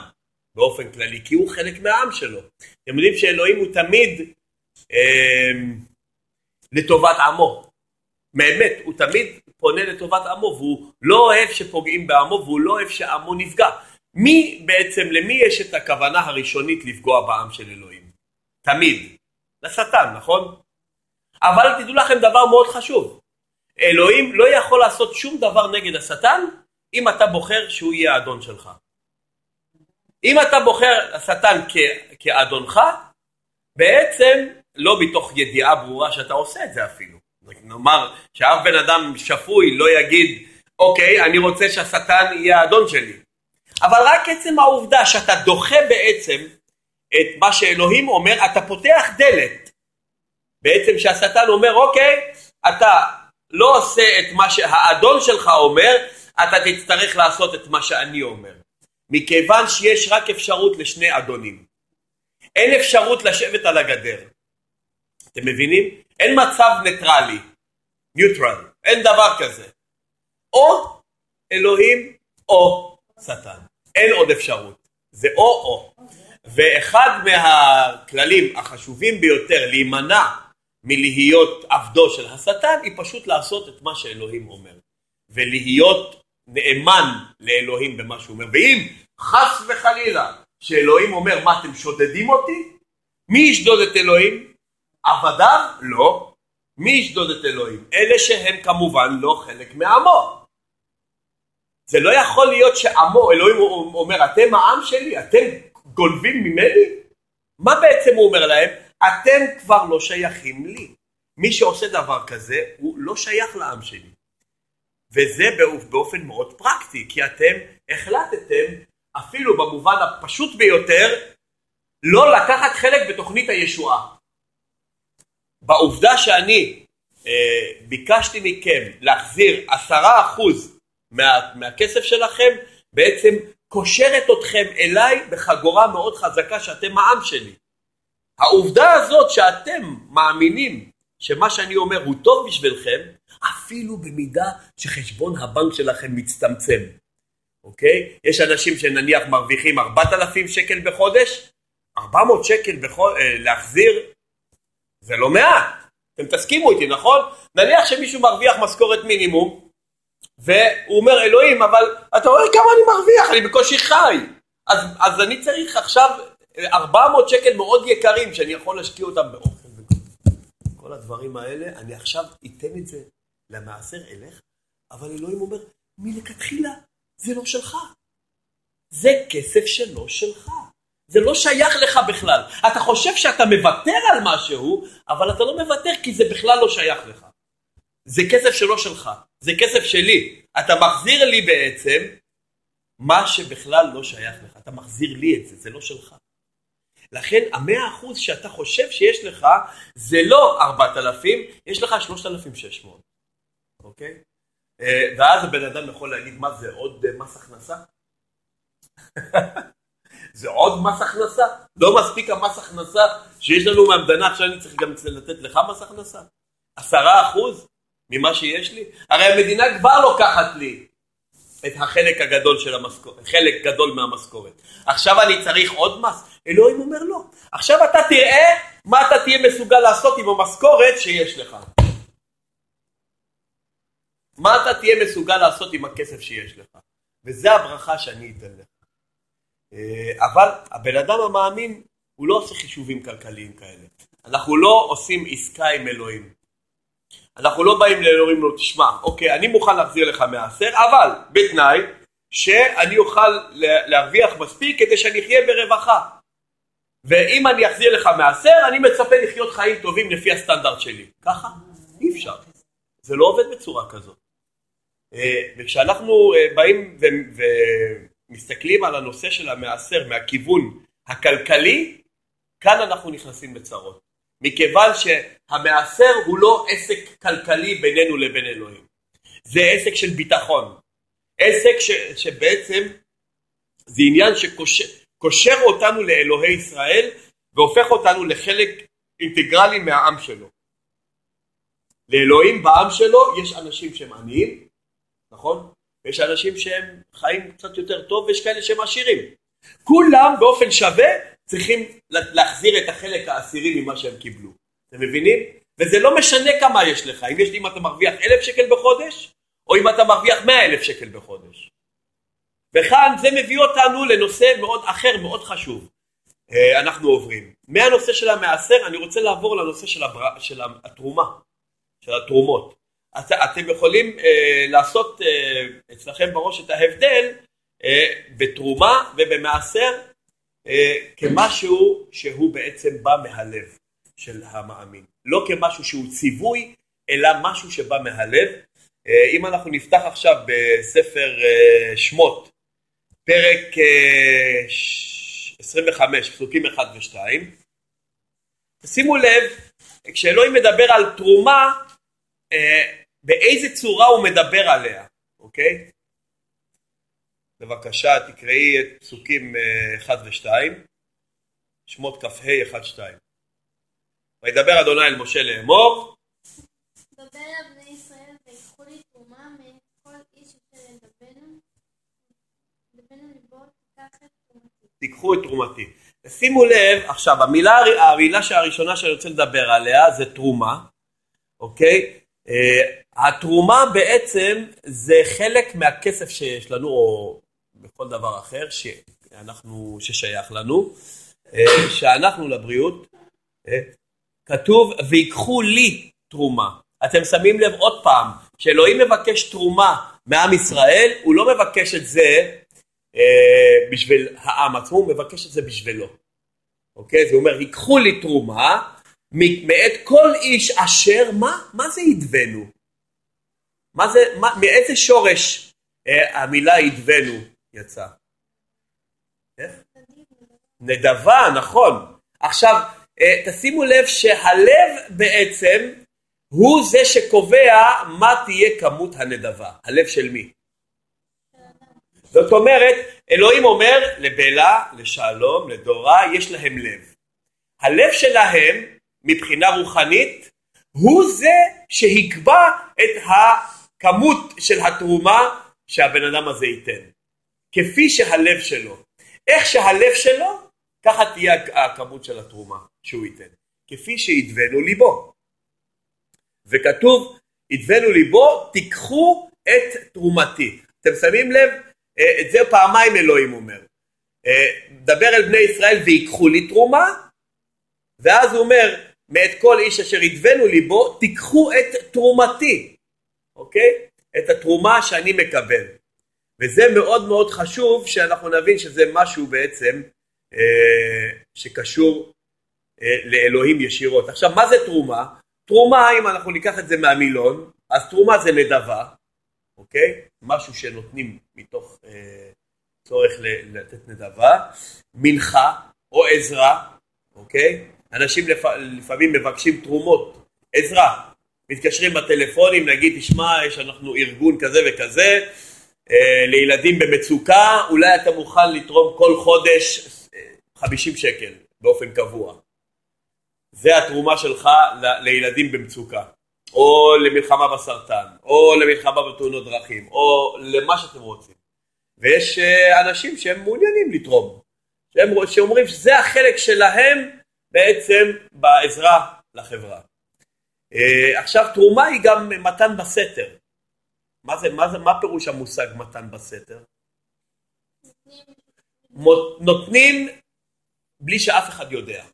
באופן כללי, כי הוא חלק מהעם שלו. אתם יודעים שאלוהים הוא תמיד אה, לטובת עמו. באמת, הוא תמיד פונה לטובת עמו, והוא לא אוהב שפוגעים בעמו, והוא לא אוהב שעמו נפגע. מי בעצם, למי יש את הכוונה הראשונית לפגוע בעם של אלוהים? תמיד. לשטן, נכון? אבל תדעו לכם דבר מאוד חשוב. אלוהים לא יכול לעשות שום דבר נגד השטן, אם אתה בוחר שהוא יהיה האדון שלך. אם אתה בוחר השטן כאדונך, בעצם לא מתוך ידיעה ברורה שאתה עושה את זה אפילו. נאמר שאף בן אדם שפוי לא יגיד, אוקיי, אני רוצה שהשטן יהיה האדון שלי. אבל רק עצם העובדה שאתה דוחה בעצם את מה שאלוהים אומר, אתה פותח דלת. בעצם שהשטן אומר, אוקיי, אתה לא עושה את מה שהאדון שלך אומר, אתה תצטרך לעשות את מה שאני אומר. מכיוון שיש רק אפשרות לשני אדונים. אין אפשרות לשבת על הגדר. אתם מבינים? אין מצב ניטרלי, neutral, אין דבר כזה. או אלוהים או שטן. אין עוד אפשרות. זה או-או. ואחד מהכללים החשובים ביותר להימנע מלהיות עבדו של השטן היא פשוט לעשות את מה שאלוהים אומר. ולהיות נאמן לאלוהים במה שהוא אומר. ואם חס וחלילה שאלוהים אומר מה אתם שודדים אותי? מי ישדוד את אלוהים? עבדיו? לא. מי ישדוד את אלוהים? אלה שהם כמובן לא חלק מעמו. זה לא יכול להיות שעמו, אלוהים אומר, אתם העם שלי, אתם גונבים ממני? מה בעצם הוא אומר להם? אתם כבר לא שייכים לי. מי שעושה דבר כזה, הוא לא שייך לעם שלי. וזה באופן מאוד פרקטי, כי אתם החלטתם, אפילו במובן הפשוט ביותר, לא לקחת חלק בתוכנית הישועה. בעובדה שאני אה, ביקשתי מכם להחזיר עשרה אחוז מה, מהכסף שלכם, בעצם קושרת אתכם אליי בחגורה מאוד חזקה שאתם העם שלי. העובדה הזאת שאתם מאמינים שמה שאני אומר הוא טוב בשבילכם, אפילו במידה שחשבון הבנק שלכם מצטמצם, אוקיי? יש אנשים שנניח מרוויחים 4,000 שקל בחודש, 400 שקל בחודש, להחזיר, זה לא מעט. אתם תסכימו איתי, נכון? נניח שמישהו מרוויח משכורת מינימום, והוא אומר, אלוהים, אבל אתה רואה כמה אני מרוויח, אני בקושי חי. אז, אז אני צריך עכשיו 400 שקל מאוד יקרים, שאני יכול להשקיע אותם באוכל. כל הדברים האלה, אני עכשיו אתן את זה למעשר אלך, אבל אלוהים אומר, מלכתחילה זה לא שלך. זה כסף שלא שלך. זה לא שייך לך בכלל. אתה חושב שאתה מוותר על משהו, אבל אתה לא מוותר כי זה בכלל לא שייך לך. זה כסף שלא שלך, זה כסף שלי. אתה מחזיר לי בעצם מה שבכלל לא שייך לך. אתה מחזיר לי את זה, זה לא שלך. לכן המאה אחוז שאתה חושב שיש לך זה לא 4,000, יש לך 3,600, אוקיי? אה, ואז הבן אדם יכול להגיד מה זה עוד אה, מס הכנסה? זה עוד מס הכנסה? לא מספיק המס הכנסה שיש לנו מהמדנה, עכשיו אני צריך גם לתת לך מס הכנסה? עשרה אחוז ממה שיש לי? הרי המדינה כבר לוקחת לי את החלק הגדול של המשכורת, חלק גדול מהמשכורת. עכשיו אני צריך עוד מס? אלוהים אומר לא. עכשיו אתה תראה מה אתה תהיה מסוגל לעשות עם המשכורת שיש לך? מה אתה תהיה מסוגל לעשות עם הכסף שיש לך? וזה הברכה שאני אתן לך. אה, אבל הבן אדם המאמין, הוא לא עושה חישובים כלכליים כאלה. אנחנו לא עושים עסקה עם אלוהים. אנחנו לא באים ואומרים לו, תשמע, אוקיי, אני מוכן להחזיר לך מעשר, אבל בתנאי שאני אוכל להרוויח מספיק כדי שאני אחיה ברווחה. ואם אני אחזיר לך מעשר, אני מצפה לחיות חיים טובים לפי הסטנדרט שלי. ככה? אי אפשר. זה לא עובד בצורה כזאת. אה, וכשאנחנו אה, באים ומסתכלים על הנושא של המעשר מהכיוון הכלכלי, כאן אנחנו נכנסים לצרות. מכיוון שהמעשר הוא לא עסק כלכלי בינינו לבין אלוהים. זה עסק של ביטחון. עסק ש, שבעצם זה עניין שקושר אותנו לאלוהי ישראל והופך אותנו לחלק אינטגרלי מהעם שלו. לאלוהים בעם שלו יש אנשים שהם עניים, נכון? ויש אנשים שהם חיים קצת יותר טוב ויש כאלה שהם עשירים. כולם באופן שווה צריכים להחזיר את החלק העשירי ממה שהם קיבלו. אתם מבינים? וזה לא משנה כמה יש לך, אם יש אם אתה מרוויח אלף שקל בחודש, או אם אתה מרוויח מאה אלף שקל בחודש. וכאן זה מביא אותנו לנושא מאוד אחר, מאוד חשוב. אה, אנחנו עוברים. מהנושא של המעשר אני רוצה לעבור לנושא של, הבר... של התרומה, של התרומות. את, אתם יכולים אה, לעשות אה, אצלכם בראש את ההבדל אה, בתרומה ובמעשר כמשהו שהוא בעצם בא מהלב של המאמין. לא כמשהו שהוא ציווי, אלא משהו שבא מהלב. אה, אם אנחנו נפתח עכשיו בספר אה, שמות, פרק 25, פסוקים 1 ו-2, שימו לב, כשאלוהים מדבר על תרומה, באיזה צורה הוא מדבר עליה, אוקיי? בבקשה תקראי את פסוקים 1 ו-2, שמות כ"ה 1-2. וידבר אדוני אל משה לאמור. דבר אל בני ישראל ויקחו לי תרומה מכל איש אשר ידבנו, ידבנו ליבו תיקח את תרומתי. תיקחו את תרומתי. שימו לב, עכשיו המילה, המילה הראשונה שאני רוצה לדבר עליה זה תרומה, אוקיי? Uh, התרומה בעצם זה חלק מהכסף שיש לנו, או בכל דבר אחר שאנחנו, ששייך לנו, אה, שאנחנו לבריאות, אה, כתוב ויקחו לי תרומה. אתם שמים לב עוד פעם, כשאלוהים מבקש תרומה מעם ישראל, הוא לא מבקש את זה אה, בשביל העם עצמו, הוא מבקש את זה בשבילו. אוקיי? זה אומר, ייקחו לי תרומה מאת כל איש אשר, מה? מה זה ידבנו? מה זה, מה, מאיזה שורש אה, המילה ידבנו? יצא. איך? נדבה, נכון. עכשיו, אה, תשימו לב שהלב בעצם הוא זה שקובע מה תהיה כמות הנדבה. הלב של מי? זאת אומרת, אלוהים אומר לבלה, לשלום, לדורה, יש להם לב. הלב שלהם, מבחינה רוחנית, הוא זה שיקבע את הכמות של התרומה שהבן אדם הזה ייתן. כפי שהלב שלו. איך שהלב שלו, ככה תהיה הכמות של התרומה שהוא ייתן. כפי שידבנו ליבו. וכתוב, ידבנו ליבו, תיקחו את תרומתי. אתם שמים לב? אה, את זה פעמיים אלוהים אומר. אה, דבר אל בני ישראל ויקחו לי תרומה, ואז הוא אומר, מאת כל איש אשר ידבנו ליבו, תיקחו את תרומתי, אוקיי? את התרומה שאני מקבל. וזה מאוד מאוד חשוב שאנחנו נבין שזה משהו בעצם אה, שקשור אה, לאלוהים ישירות. עכשיו מה זה תרומה? תרומה אם אנחנו ניקח את זה מהמילון, אז תרומה זה נדבה, אוקיי? משהו שנותנים מתוך אה, צורך לתת נדבה, מנחה או עזרה, אוקיי? אנשים לפ... לפעמים מבקשים תרומות, עזרה, מתקשרים בטלפונים, נגיד תשמע יש אנחנו ארגון כזה וכזה, לילדים במצוקה, אולי אתה מוכן לתרום כל חודש 50 אה, שקל באופן קבוע. זה התרומה שלך לילדים במצוקה, או למלחמה בסרטן, או למלחמה בתאונות דרכים, או למה שאתם רוצים. ויש אה, אנשים שהם מעוניינים לתרום, שהם, שאומרים שזה החלק שלהם בעצם בעזרה לחברה. אה, עכשיו תרומה היא גם מתן בסתר. מה זה, מה זה, מה פירוש המושג מתן בסתר? נותנים בלי שאף אחד יודע,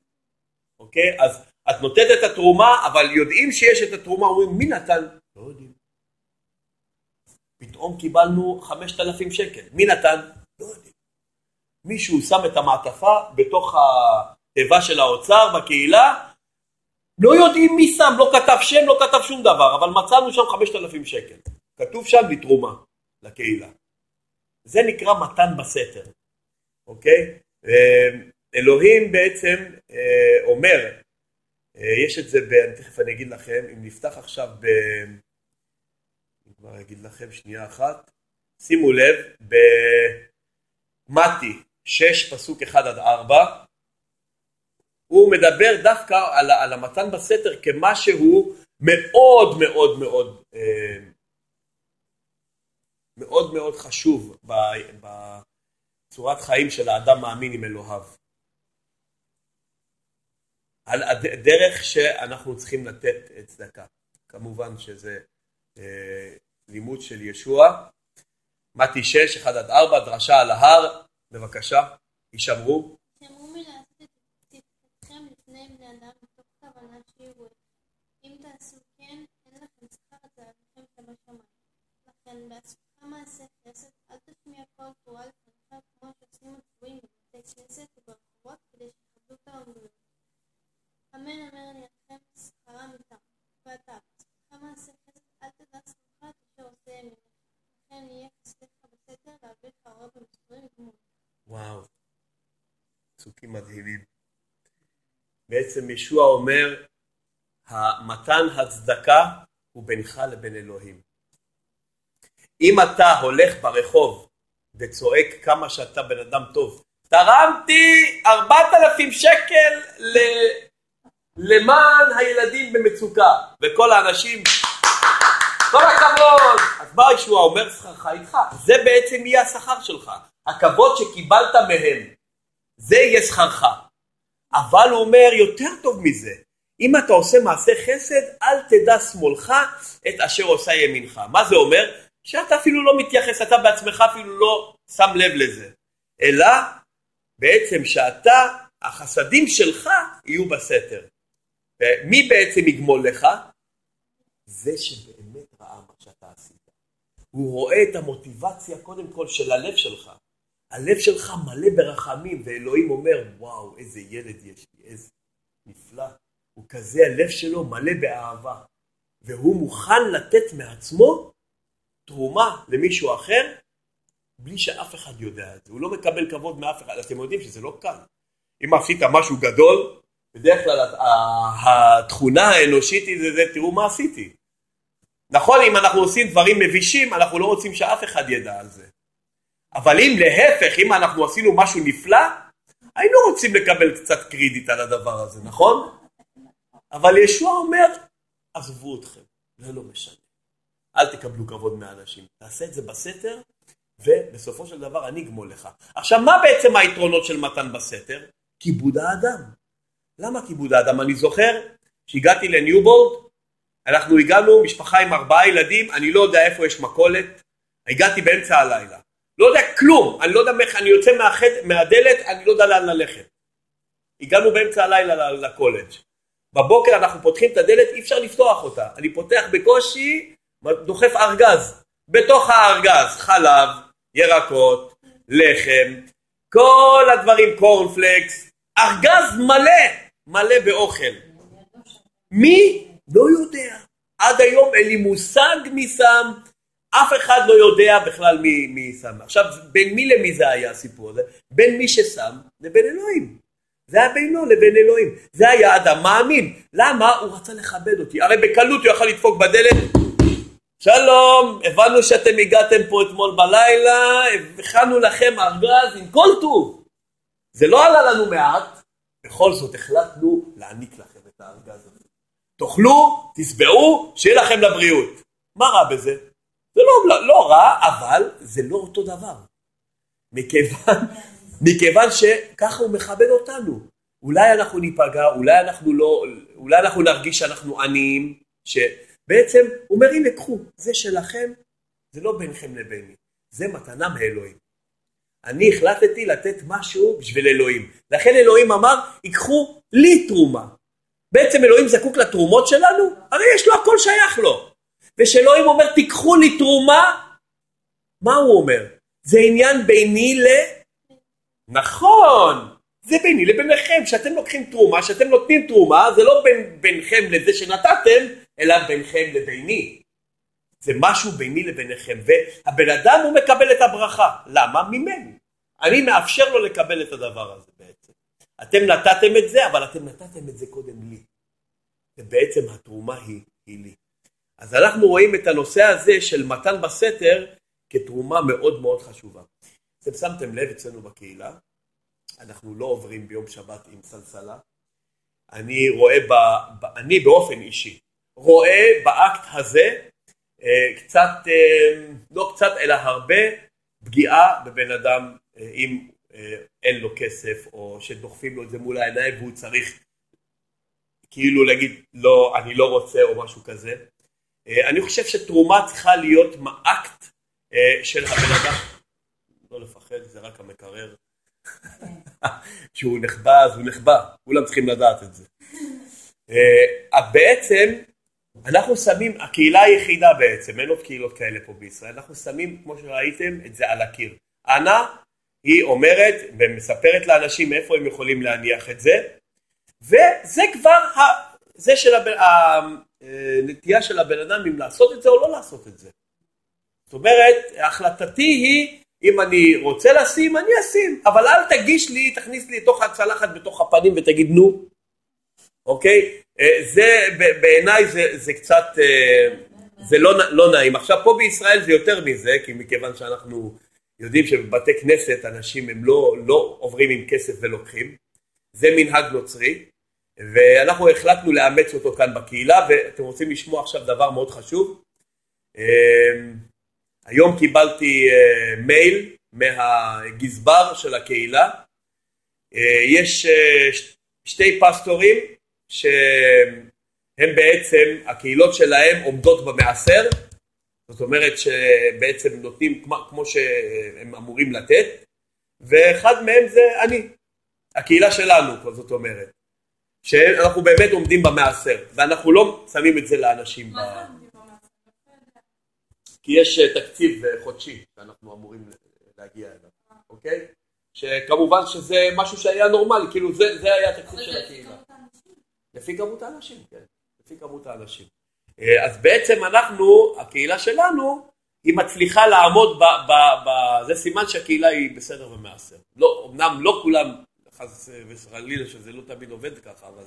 אוקיי? אז את נותנת את התרומה, אבל יודעים שיש את התרומה, אומרים מי נתן? לא יודעים. פתאום קיבלנו 5,000 שקל, מי נתן? לא יודעים. מישהו שם את המעטפה בתוך התיבה של האוצר בקהילה, לא יודעים מי שם, לא כתב שם, לא כתב שום דבר, אבל מצאנו שם 5,000 שקל. כתוב שם לתרומה לקהילה. זה נקרא מתן בסתר, אוקיי? אה, אלוהים בעצם אה, אומר, אה, יש את זה, ב, תכף אני אגיד לכם, אם נפתח עכשיו ב... אני כבר אגיד לכם שנייה אחת, שימו לב, במתי 6 פסוק 1 עד 4, הוא מדבר דווקא על, על המתן בסתר כמשהו מאוד מאוד מאוד אה, מאוד מאוד חשוב בצורת חיים של האדם מאמין עם אלוהיו. על הדרך שאנחנו צריכים לתת צדקה. כמובן שזה אה, לימוד של ישוע. מתי 6, 1 עד 4, דרשה על ההר, בבקשה, הישמרו. שמרו אם תעשו כן, אין לכם שכר. לכן בעצמך מעשה חסד, אל תשמיע קול תורה לפניך כמו שעושים הצבועים בבתי כנסת וברחובות כדי שיכבדו את האומרים. אמן אמן אני אתכם שכרם איתם. ואתה בעצמך מעשה חסד, אל תדע שמך את אשר עושה ימינך. לכן יהיה חסדך בסתר ואביך אורה במסתרים גמול. וואו, פסוקים מדהימים. בעצם ישוע אומר, המתן הצדקה הוא בינך לבין אלוהים. אם אתה הולך ברחוב וצועק כמה שאתה בן אדם טוב, תרמתי ארבעת אלפים שקל ל... למען הילדים במצוקה, וכל האנשים, כל הכבוד, אז מה ישוע אומר שכרך איתך, זה בעצם יהיה השכר שלך, הכבוד שקיבלת מהם, זה יהיה שכרך, אבל הוא אומר יותר טוב מזה, אם אתה עושה מעשה חסד, אל תדע שמאלך את אשר עושה ימינך. מה זה אומר? שאתה אפילו לא מתייחס, אתה בעצמך אפילו לא שם לב לזה. אלא בעצם שאתה, החסדים שלך יהיו בסתר. מי בעצם יגמול לך? זה שבאמת ראה מה שאתה עשית. הוא רואה את המוטיבציה קודם כל של הלב שלך. הלב שלך מלא ברחמים, ואלוהים אומר, וואו, איזה ילד יש לי, איזה נפלא. הוא כזה, הלב שלו מלא באהבה, והוא מוכן לתת מעצמו תרומה למישהו אחר, בלי שאף אחד יודע את זה. הוא לא מקבל כבוד מאף אחד. אתם יודעים שזה לא קל. אם עשית משהו גדול, בדרך כלל התכונה האנושית היא זה, זה תראו מה עשיתי. נכון, אם אנחנו עושים דברים מבישים, אנחנו לא רוצים שאף אחד ידע על זה. אבל אם להפך, אם אנחנו עשינו משהו נפלא, היינו רוצים לקבל קצת קרדיט על הדבר הזה, נכון? אבל ישוע אומר, עזבו אתכם, זה לא משנה. אל תקבלו כבוד מהאנשים, תעשה את זה בסתר, ובסופו של דבר אני אגמול לך. עכשיו, מה בעצם היתרונות של מתן בסתר? כיבוד האדם. למה כיבוד האדם? אני זוכר שהגעתי לניובולד, אנחנו הגענו, משפחה עם ארבעה ילדים, אני לא יודע איפה יש מכולת, הגעתי באמצע הלילה. לא יודע כלום, אני לא יודע איך, אני יוצא מהחד, מהדלת, אני לא יודע לאן ללכת. הגענו באמצע הלילה לקולג'. בבוקר אנחנו פותחים את הדלת, אי אפשר לפתוח אותה. אני פותח בקושי, דוחף ארגז. בתוך הארגז חלב, ירקות, לחם, כל הדברים, קורנפלקס, ארגז מלא, מלא באוכל. מי? לא יודע. עד היום אין לי מושג מי שם, אף אחד לא יודע בכלל מי, מי שם. עכשיו, בין מי למי זה היה הסיפור הזה? בין מי ששם לבין אלוהים. זה היה בינו לבין אלוהים. זה היה אדם מאמין. למה? הוא רצה לכבד אותי. הרי בקלות הוא יכל לדפוק בדלת. שלום, הבנו שאתם הגעתם פה אתמול בלילה, הכנו לכם ארגז עם כל טוב. זה לא עלה לנו מעט, בכל זאת החלטנו להעניק לכם את הארגז הזה. תאכלו, תשבעו, שיהיה לכם לבריאות. מה רע בזה? זה לא, לא רע, אבל זה לא אותו דבר. מכיוון, מכיוון שככה הוא מכבד אותנו. אולי אנחנו ניפגע, אולי אנחנו לא, אולי אנחנו נרגיש שאנחנו עניים, שבעצם הוא אומר הנה קחו, זה שלכם, זה לא ביניכם לביני, זה מתנה מאלוהים. אני החלטתי לתת משהו בשביל אלוהים. לכן אלוהים אמר, ייקחו לי תרומה. בעצם אלוהים זקוק לתרומות שלנו? הרי יש לו הכל שייך לו. ושאלוהים אומר, תיקחו לי תרומה, מה הוא אומר? זה עניין ביני ל... נכון, זה ביני לביניכם. כשאתם לוקחים תרומה, כשאתם נותנים תרומה, זה לא בין, ביניכם לזה שנתתם, אלא ביניכם לביני. זה משהו ביני לביניכם, והבן אדם הוא מקבל את הברכה. למה? ממני. אני מאפשר לו לקבל את הדבר הזה בעצם. אתם נתתם את זה, אבל אתם נתתם את זה קודם לי. ובעצם התרומה היא, היא לי. אז אנחנו רואים את הנושא הזה של מתן בסתר כתרומה מאוד מאוד חשובה. אתם שמתם לב אצלנו בקהילה, אנחנו לא עוברים ביום שבת עם סלסלה. אני רואה, ב, ב, אני באופן אישי, רואה באקט הזה אה, קצת, אה, לא קצת אלא הרבה, פגיעה בבן אדם אה, אם אין לו כסף או שדוחפים לו את זה מול העיניים והוא צריך כאילו להגיד לא, אני לא רוצה או משהו כזה. אני חושב שתרומה צריכה להיות אקט של הבן אדם, לא לפחד, זה רק המקרר. כשהוא נחבא אז הוא נחבא, כולם צריכים לדעת את זה. בעצם אנחנו שמים, הקהילה היחידה בעצם, אין עוד קהילות כאלה פה בישראל, אנחנו שמים, כמו שראיתם, את זה על הקיר. אנה, היא אומרת ומספרת לאנשים איפה הם יכולים להניח את זה, וזה כבר ה, זה של הבן, הנטייה של הבן אדם אם לעשות את זה או לא לעשות את זה. זאת אומרת, החלטתי היא, אם אני רוצה לשים, אני אשים, אבל אל תגיש לי, תכניס לי לתוך הצלחת בתוך הפנים ותגיד נו, אוקיי? אה, זה בעיניי זה, זה קצת, אה, זה לא, לא נעים. עכשיו פה בישראל זה יותר מזה, כי מכיוון שאנחנו יודעים שבבתי כנסת אנשים הם לא, לא עוברים עם כסף ולוקחים, זה מנהג נוצרי, ואנחנו החלטנו לאמץ אותו כאן בקהילה, ואתם רוצים לשמוע עכשיו דבר מאוד חשוב. אה, היום קיבלתי מייל מהגזבר של הקהילה, יש שתי פסטורים שהם בעצם, הקהילות שלהם עומדות במעשר, זאת אומרת שבעצם נותנים כמו שהם אמורים לתת, ואחד מהם זה אני, הקהילה שלנו, זאת אומרת, שאנחנו באמת עומדים במעשר, ואנחנו לא שמים את זה לאנשים. ב... כי יש אה, תקציב אה, חודשי שאנחנו אמורים להגיע אליו, אוקיי? שכמובן שזה משהו שהיה נורמלי, כאילו זה, זה היה התקציב של הקהילה. לפי כמות האנשים, כן, לפי כמות האנשים. אה, אז בעצם אנחנו, הקהילה שלנו, היא מצליחה לעמוד ב... ב, ב זה סימן שהקהילה היא בסדר ומעשר. לא, אמנם לא כולם, חס וחלילה שזה לא תמיד עובד ככה, אבל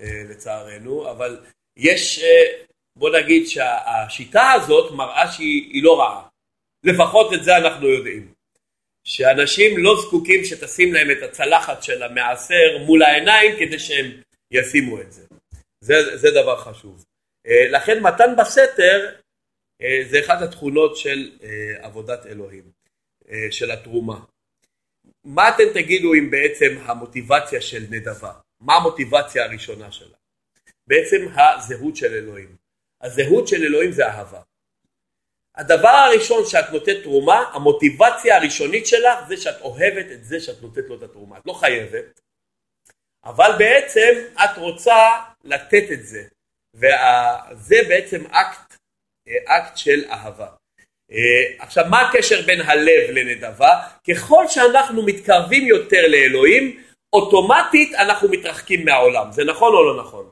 אה, לצערנו, אבל יש, אה, בוא נגיד שהשיטה הזאת מראה שהיא לא רעה. לפחות את זה אנחנו יודעים. שאנשים לא זקוקים שתשים להם את הצלחת של המעשר מול העיניים כדי שהם ישימו את זה. זה, זה דבר חשוב. אה, לכן מתן בסתר אה, זה אחת התכונות של אה, עבודת אלוהים, של התרומה. מה אתם תגידו אם בעצם המוטיבציה של נדבה? מה המוטיבציה הראשונה שלה? בעצם הזהות של אלוהים. הזהות של אלוהים זה אהבה. הדבר הראשון שאת נותנת תרומה, המוטיבציה הראשונית שלך זה שאת אוהבת את זה שאת נותנת לו את התרומה. את לא חייבת, אבל בעצם את רוצה לתת את זה, וזה בעצם אקט, אקט של אהבה. עכשיו מה הקשר בין הלב לנדבה? ככל שאנחנו מתקרבים יותר לאלוהים, אוטומטית אנחנו מתרחקים מהעולם. זה נכון או לא נכון?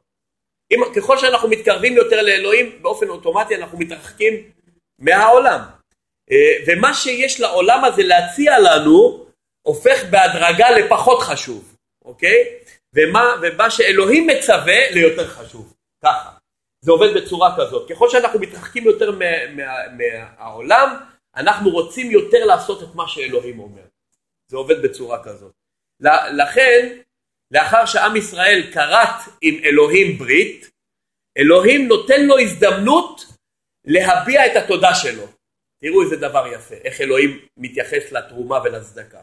אם, ככל שאנחנו מתקרבים יותר לאלוהים, באופן אוטומטי אנחנו מתרחקים מהעולם. ומה שיש לעולם הזה להציע לנו, הופך בהדרגה לפחות חשוב, אוקיי? ומה, ומה שאלוהים מצווה ליותר חשוב, ככה. זה עובד בצורה כזאת. ככל שאנחנו מתרחקים יותר מה, מה, מהעולם, אנחנו רוצים יותר לעשות את מה שאלוהים אומר. זה עובד בצורה כזאת. לכן, לאחר שעם ישראל כרת עם אלוהים ברית, אלוהים נותן לו הזדמנות להביע את התודה שלו. תראו איזה דבר יפה, איך אלוהים מתייחס לתרומה ולצדקה.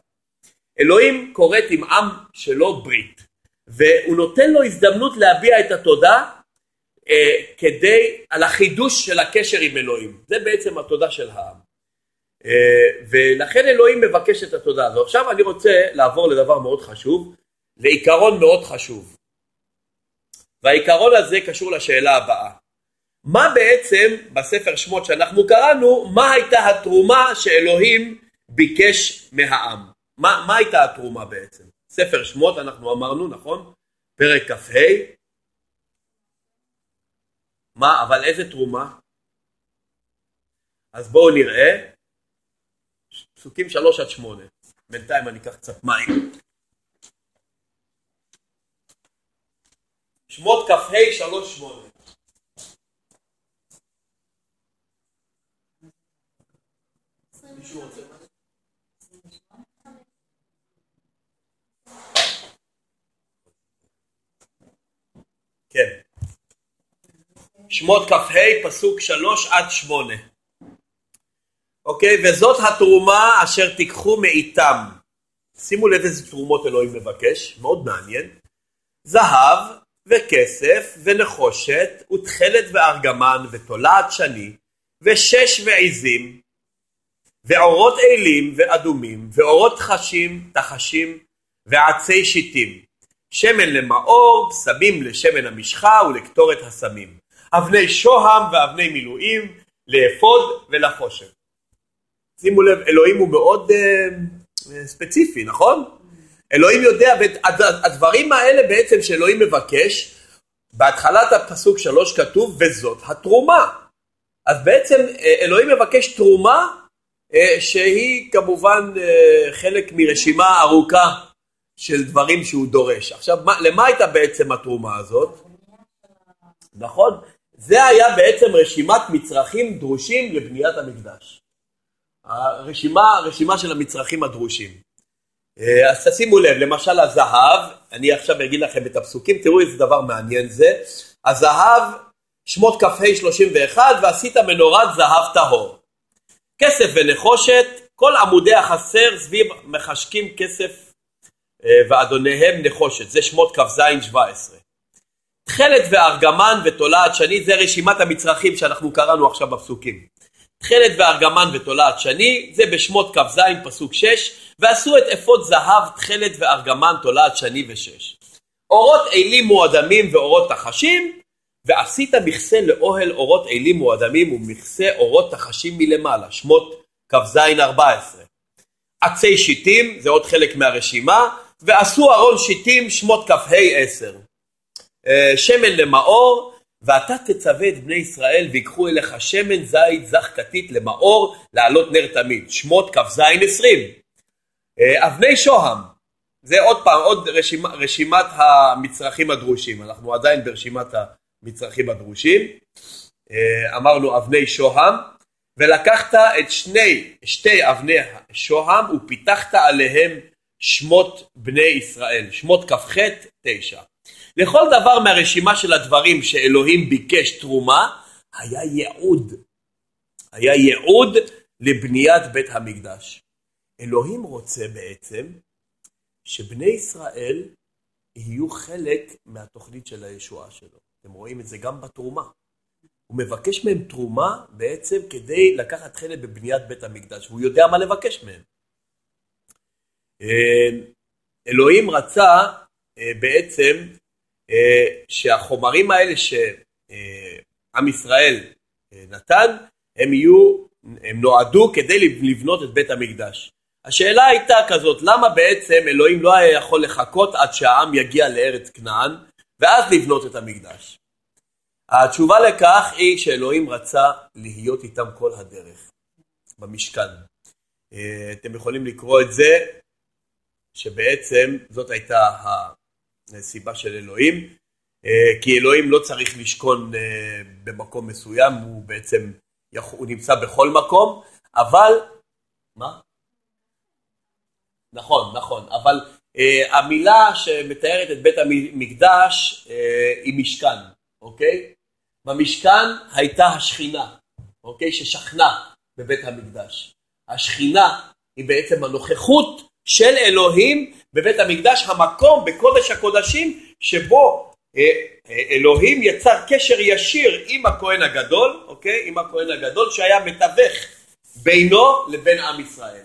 אלוהים כורת עם עם שלו ברית. והוא נותן לו הזדמנות להביע את התודה אה, כדי, על החידוש של הקשר עם אלוהים. זה בעצם התודה של העם. אה, ולכן אלוהים מבקש את התודה הזו. עכשיו אני רוצה לעבור לדבר מאוד חשוב, לעיקרון מאוד חשוב. והעיקרון הזה קשור לשאלה הבאה. מה בעצם בספר שמות שאנחנו קראנו, מה הייתה התרומה שאלוהים ביקש מהעם? מה, מה הייתה התרומה בעצם? ספר שמות אנחנו אמרנו, נכון? פרק כ"ה. מה, אבל איזה תרומה? אז בואו נראה. פסוקים 3 עד 8. בינתיים אני אקח קצת מים. שמות כ"ה 3 8. מישהו רוצה משהו? כן. שמות כ"ה פסוק 3 עד 8. אוקיי, וזאת התרומה אשר תיקחו מאיתם. שימו לב איזה תרומות אלוהים מבקש, מאוד מעניין. זהב וכסף ונחושת ותכלת וארגמן ותולעת שני ושש ועיזים ועורות אלים ואדומים ואורות תחשים, תחשים ועצי שיטים שמן למאור, פסמים לשמן המשחה ולקטורת הסמים אבני שוהם ואבני מילואים לאפוד ולחושת שימו לב, אלוהים הוא מאוד uh, ספציפי, נכון? אלוהים יודע, והדברים האלה בעצם שאלוהים מבקש, בהתחלת הפסוק שלוש כתוב, וזאת התרומה. אז בעצם אה, אלוהים מבקש תרומה אה, שהיא כמובן חלק מרשימה ארוכה של דברים שהוא דורש. עכשיו, מה, למה הייתה בעצם התרומה הזאת? נכון? זה היה בעצם רשימת מצרכים דרושים לבניית המקדש. הרשימה, הרשימה של המצרכים הדרושים. אה, אז תשימו לב, למשל הזהב, אני עכשיו אגיד לכם את הפסוקים, תראו איזה דבר מעניין זה. הזהב, שמות כ"ה 31, ועשית מנורת זהב טהור. כסף ונחושת, כל עמודי החסר סביב מחשקים כסף אה, ואדוניהם נחושת, זה שמות כ"ז 17. תכלת וארגמן ותולעת שני, זה רשימת המצרכים שאנחנו קראנו עכשיו בפסוקים. תכלת וארגמן ותולעת שני, זה בשמות כ"ז פסוק 6, ועשו את אפוד זהב, תכלת וארגמן, תולעת שני ושש. אורות אלים מועדמים ואורות תחשים, ועשית מכסה לאוהל אורות אלים מועדמים ומכסה אורות תחשים מלמעלה, שמות כ"ז 14. עצי שיטים, זה עוד חלק מהרשימה, ועשו ארון שיטים, שמות כ"ה 10. אה, שמן למאור, ואתה תצווה את בני ישראל ויקחו אליך שמן זית זך כתית למאור לעלות נר תמיד. שמות כ"ז עשרים. אה, אבני שוהם, זה עוד פעם, עוד רשימה, רשימת המצרכים הדרושים. אנחנו עדיין ברשימת המצרכים הדרושים. אה, אמרנו אבני שוהם, ולקחת את שני, שתי אבני שוהם ופיתחת עליהם שמות בני ישראל. שמות כ"ח תשע. לכל דבר מהרשימה של הדברים שאלוהים ביקש תרומה, היה ייעוד. היה ייעוד לבניית בית המקדש. אלוהים רוצה בעצם שבני ישראל יהיו חלק מהתוכנית של הישועה שלו. אתם רואים את זה גם בתרומה. הוא מבקש מהם תרומה בעצם כדי לקחת חלק בבניית בית המקדש, והוא יודע מה לבקש מהם. אה, אלוהים רצה אה, בעצם שהחומרים האלה שעם ישראל אה, נתן, הם יהיו, הם נועדו כדי לבנות את בית המקדש. השאלה הייתה כזאת, למה בעצם אלוהים לא היה יכול לחכות עד שהעם יגיע לארץ כנען, ואז לבנות את המקדש? התשובה לכך היא שאלוהים רצה להיות איתם כל הדרך, במשכן. אה, אתם יכולים לקרוא את זה, שבעצם זאת הייתה סיבה של אלוהים, אה, כי אלוהים לא צריך לשכון אה, במקום מסוים, הוא בעצם, הוא נמצא בכל מקום, אבל, מה? נכון, נכון, אבל uh, המילה שמתארת את בית המקדש היא משכן, אוקיי? במשכן הייתה השכינה, אוקיי? ששכנה בבית המקדש. השכינה היא בעצם הנוכחות של אלוהים בבית המקדש, המקום בקודש הקודשים שבו אה, אה, אלוהים יצר קשר ישיר עם הכהן הגדול, אוקיי? עם הכהן הגדול שהיה מתווך בינו לבין עם ישראל.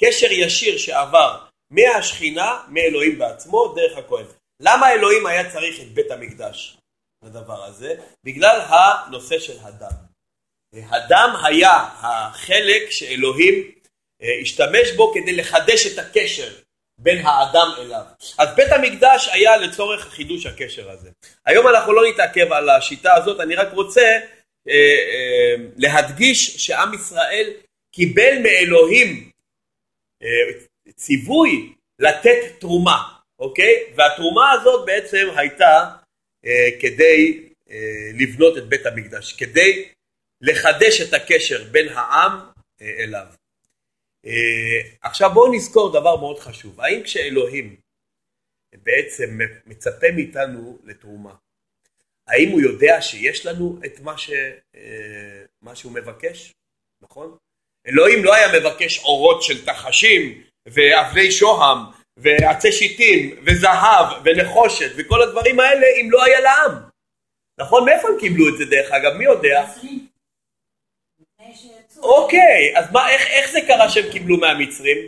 קשר ישיר שעבר מהשכינה, מאלוהים בעצמו, דרך הכהן. למה אלוהים היה צריך את בית המקדש לדבר הזה? בגלל הנושא של הדם. הדם היה החלק שאלוהים השתמש בו כדי לחדש את הקשר בין האדם אליו. אז בית המקדש היה לצורך חידוש הקשר הזה. היום אנחנו לא נתעכב על השיטה הזאת, אני רק רוצה אה, אה, להדגיש שעם ישראל קיבל מאלוהים אה, ציווי לתת תרומה, אוקיי? והתרומה הזאת בעצם הייתה אה, כדי אה, לבנות את בית המקדש, כדי לחדש את הקשר בין העם אה, אליו. אה, עכשיו בואו נזכור דבר מאוד חשוב, האם כשאלוהים בעצם מצפה מאיתנו לתרומה, האם הוא יודע שיש לנו את מה, ש, אה, מה שהוא מבקש, נכון? אלוהים לא היה מבקש אורות של תחשים ואבני שוהם ועצי שיטים וזהב ונחושת וכל הדברים האלה אם לא היה לעם. נכון? מאיפה הם קיבלו את זה דרך אגב? מי יודע? אוקיי, אז מה, איך, איך זה קרה שהם קיבלו מהמצרים?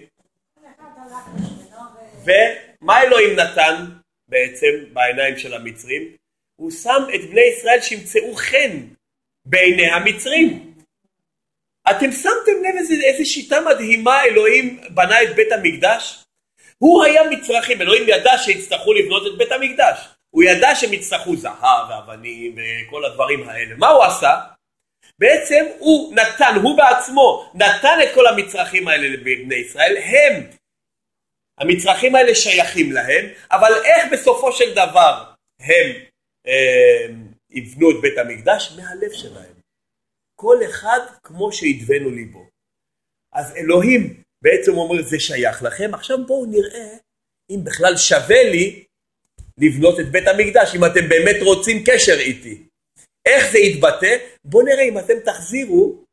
ומה אלוהים נתן בעצם בעיניים של המצרים? הוא שם את בני ישראל שימצאו חן בעיני המצרים. אתם שמתם לב איזה, איזה שיטה מדהימה אלוהים בנה את בית המקדש? הוא היה מצרכים, אלוהים ידע שיצטרכו לבנות את בית המקדש. הוא ידע שהם יצטרכו זהב ואבנים וכל הדברים האלה. מה הוא עשה? בעצם הוא נתן, הוא בעצמו נתן את כל המצרכים האלה לבני ישראל, הם, המצרכים האלה שייכים להם, אבל איך בסופו של דבר הם אה, יבנו את בית המקדש? מהלב שלהם. כל אחד כמו שהדבנו ליבו. אז אלוהים בעצם אומר זה שייך לכם, עכשיו בואו נראה אם בכלל שווה לי לבנות את בית המקדש, אם אתם באמת רוצים קשר איתי. איך זה יתבטא? בואו נראה אם אתם תחזירו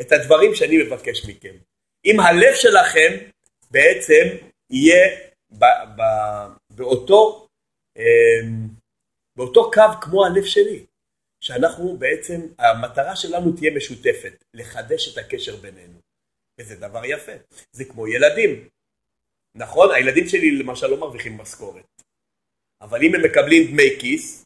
את הדברים שאני מבקש מכם. אם הלב שלכם בעצם יהיה ב, ב, באותו, אמ, באותו קו כמו הלב שלי. שאנחנו בעצם, המטרה שלנו תהיה משותפת, לחדש את הקשר בינינו. וזה דבר יפה. זה כמו ילדים. נכון? הילדים שלי למשל לא מרוויחים משכורת. אבל אם הם מקבלים דמי כיס,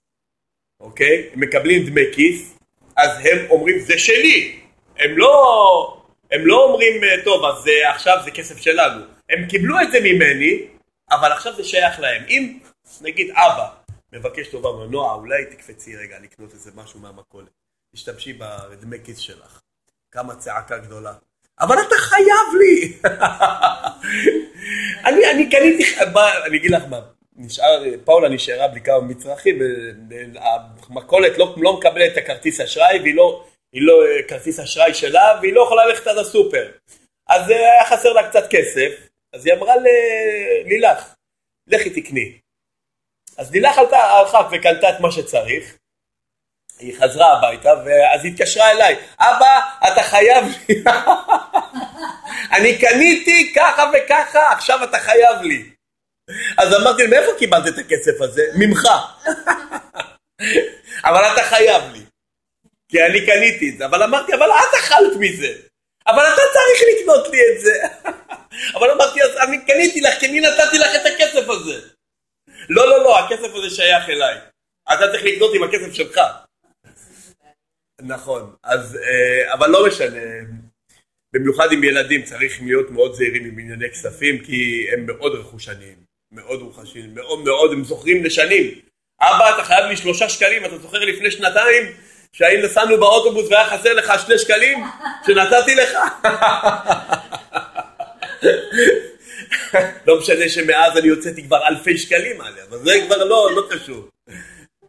אוקיי? הם מקבלים דמי כיס, אז הם אומרים זה שלי. הם לא, הם לא אומרים אה, טוב אז אה, עכשיו זה כסף שלנו. הם קיבלו את זה ממני, אבל עכשיו זה שייך להם. אם נגיד אבא מבקש טובה מנוע, אולי תקפצי רגע לקנות איזה משהו מהמכולת. תשתמשי בדמי כיס שלך. כמה צעקה גדולה. אבל אתה חייב לי. אני, אני קניתי, אני אגיד לך מה, נשאר, פאולה נשארה בלי כמה מצרכים, המכולת לא, לא מקבלת את הכרטיס אשראי, והיא לא, לא כרטיס אשראי שלה, והיא לא יכולה ללכת עד הסופר. אז היה חסר לה קצת כסף, אז היא אמרה ללילך, לכי תקני. אז לילך הלכה וקנתה את מה שצריך, היא חזרה הביתה, ואז היא התקשרה אליי, אבא, אתה חייב לי. אני קניתי ככה וככה, עכשיו אתה חייב לי. אז אמרתי, מאיפה קיבלת את הכסף הזה? ממך. אבל אתה חייב לי. כי אני קניתי את זה. אבל אמרתי, אבל את אכלת מזה. אבל אתה צריך לקנות לי את זה. אבל אמרתי, אז אני קניתי לך, כי אני נתתי לך את הכסף הזה. לא, לא, לא, הכסף הזה שייך אליי. אתה צריך לקנות עם הכסף שלך. נכון, אז, אה, אבל לא משנה. במיוחד עם ילדים צריך להיות מאוד זהירים עם ענייני כספים, כי הם מאוד רכושניים. מאוד רוחשים, מאוד מאוד, הם זוכרים לשנים. אבא, אתה חייב לי שלושה שקלים, אתה זוכר לפני שנתיים שהיינו נסענו באוטובוס והיה חסר לך שני שקלים שנתתי לך? לא משנה שמאז אני הוצאתי כבר אלפי שקלים עליה, אבל זה כבר לא, לא קשור.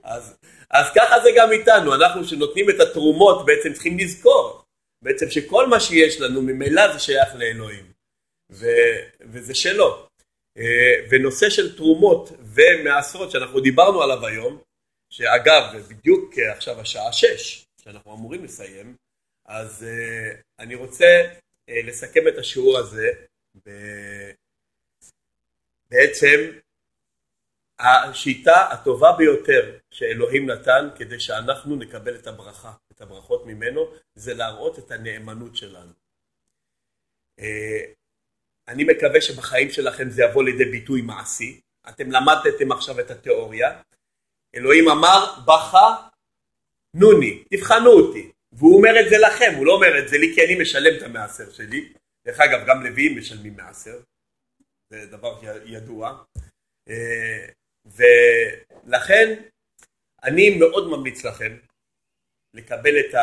אז, אז ככה זה גם איתנו, אנחנו שנותנים את התרומות בעצם צריכים לזכור בעצם שכל מה שיש לנו ממילא זה שייך לאלוהים, ו, וזה שלו. אה, ונושא של תרומות ומעשרות שאנחנו דיברנו עליו היום, שאגב, בדיוק עכשיו השעה שש, שאנחנו אמורים לסיים, אז uh, אני רוצה לסכם את השיעור הזה בעצם השיטה הטובה ביותר שאלוהים נתן כדי שאנחנו נקבל את הברכה, את הברכות ממנו, זה להראות את הנאמנות שלנו. אה, אני מקווה שבחיים שלכם זה יבוא לידי ביטוי מעשי. אתם למדתם עכשיו את התיאוריה. אלוהים אמר, בכה נוני, תבחנו אותי. והוא אומר את זה לכם, הוא לא אומר את זה לי כי אני משלם את המעשר שלי. דרך אגב, גם לוויים משלמים מעשר. זה דבר ידוע. אה, ולכן אני מאוד ממליץ לכם לקבל את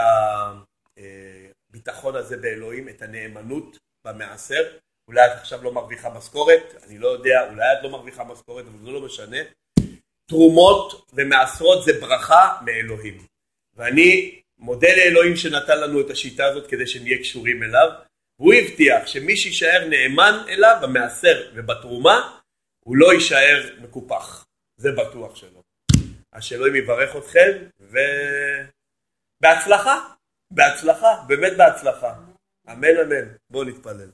הביטחון הזה באלוהים, את הנאמנות במעשר. אולי את עכשיו לא מרוויחה משכורת, אני לא יודע, אולי את לא מרוויחה משכורת, אבל זה לא משנה. תרומות ומעשרות זה ברכה מאלוהים. ואני מודה לאלוהים שנתן לנו את השיטה הזאת כדי שנהיה קשורים אליו. והוא הבטיח שמי שיישאר נאמן אליו במעשר ובתרומה, הוא לא יישאר מקופח. זה בטוח שלא. אז שאלוהים יברך אתכם, ובהצלחה, בהצלחה, באמת בהצלחה. אמן אמן. בואו נתפלל.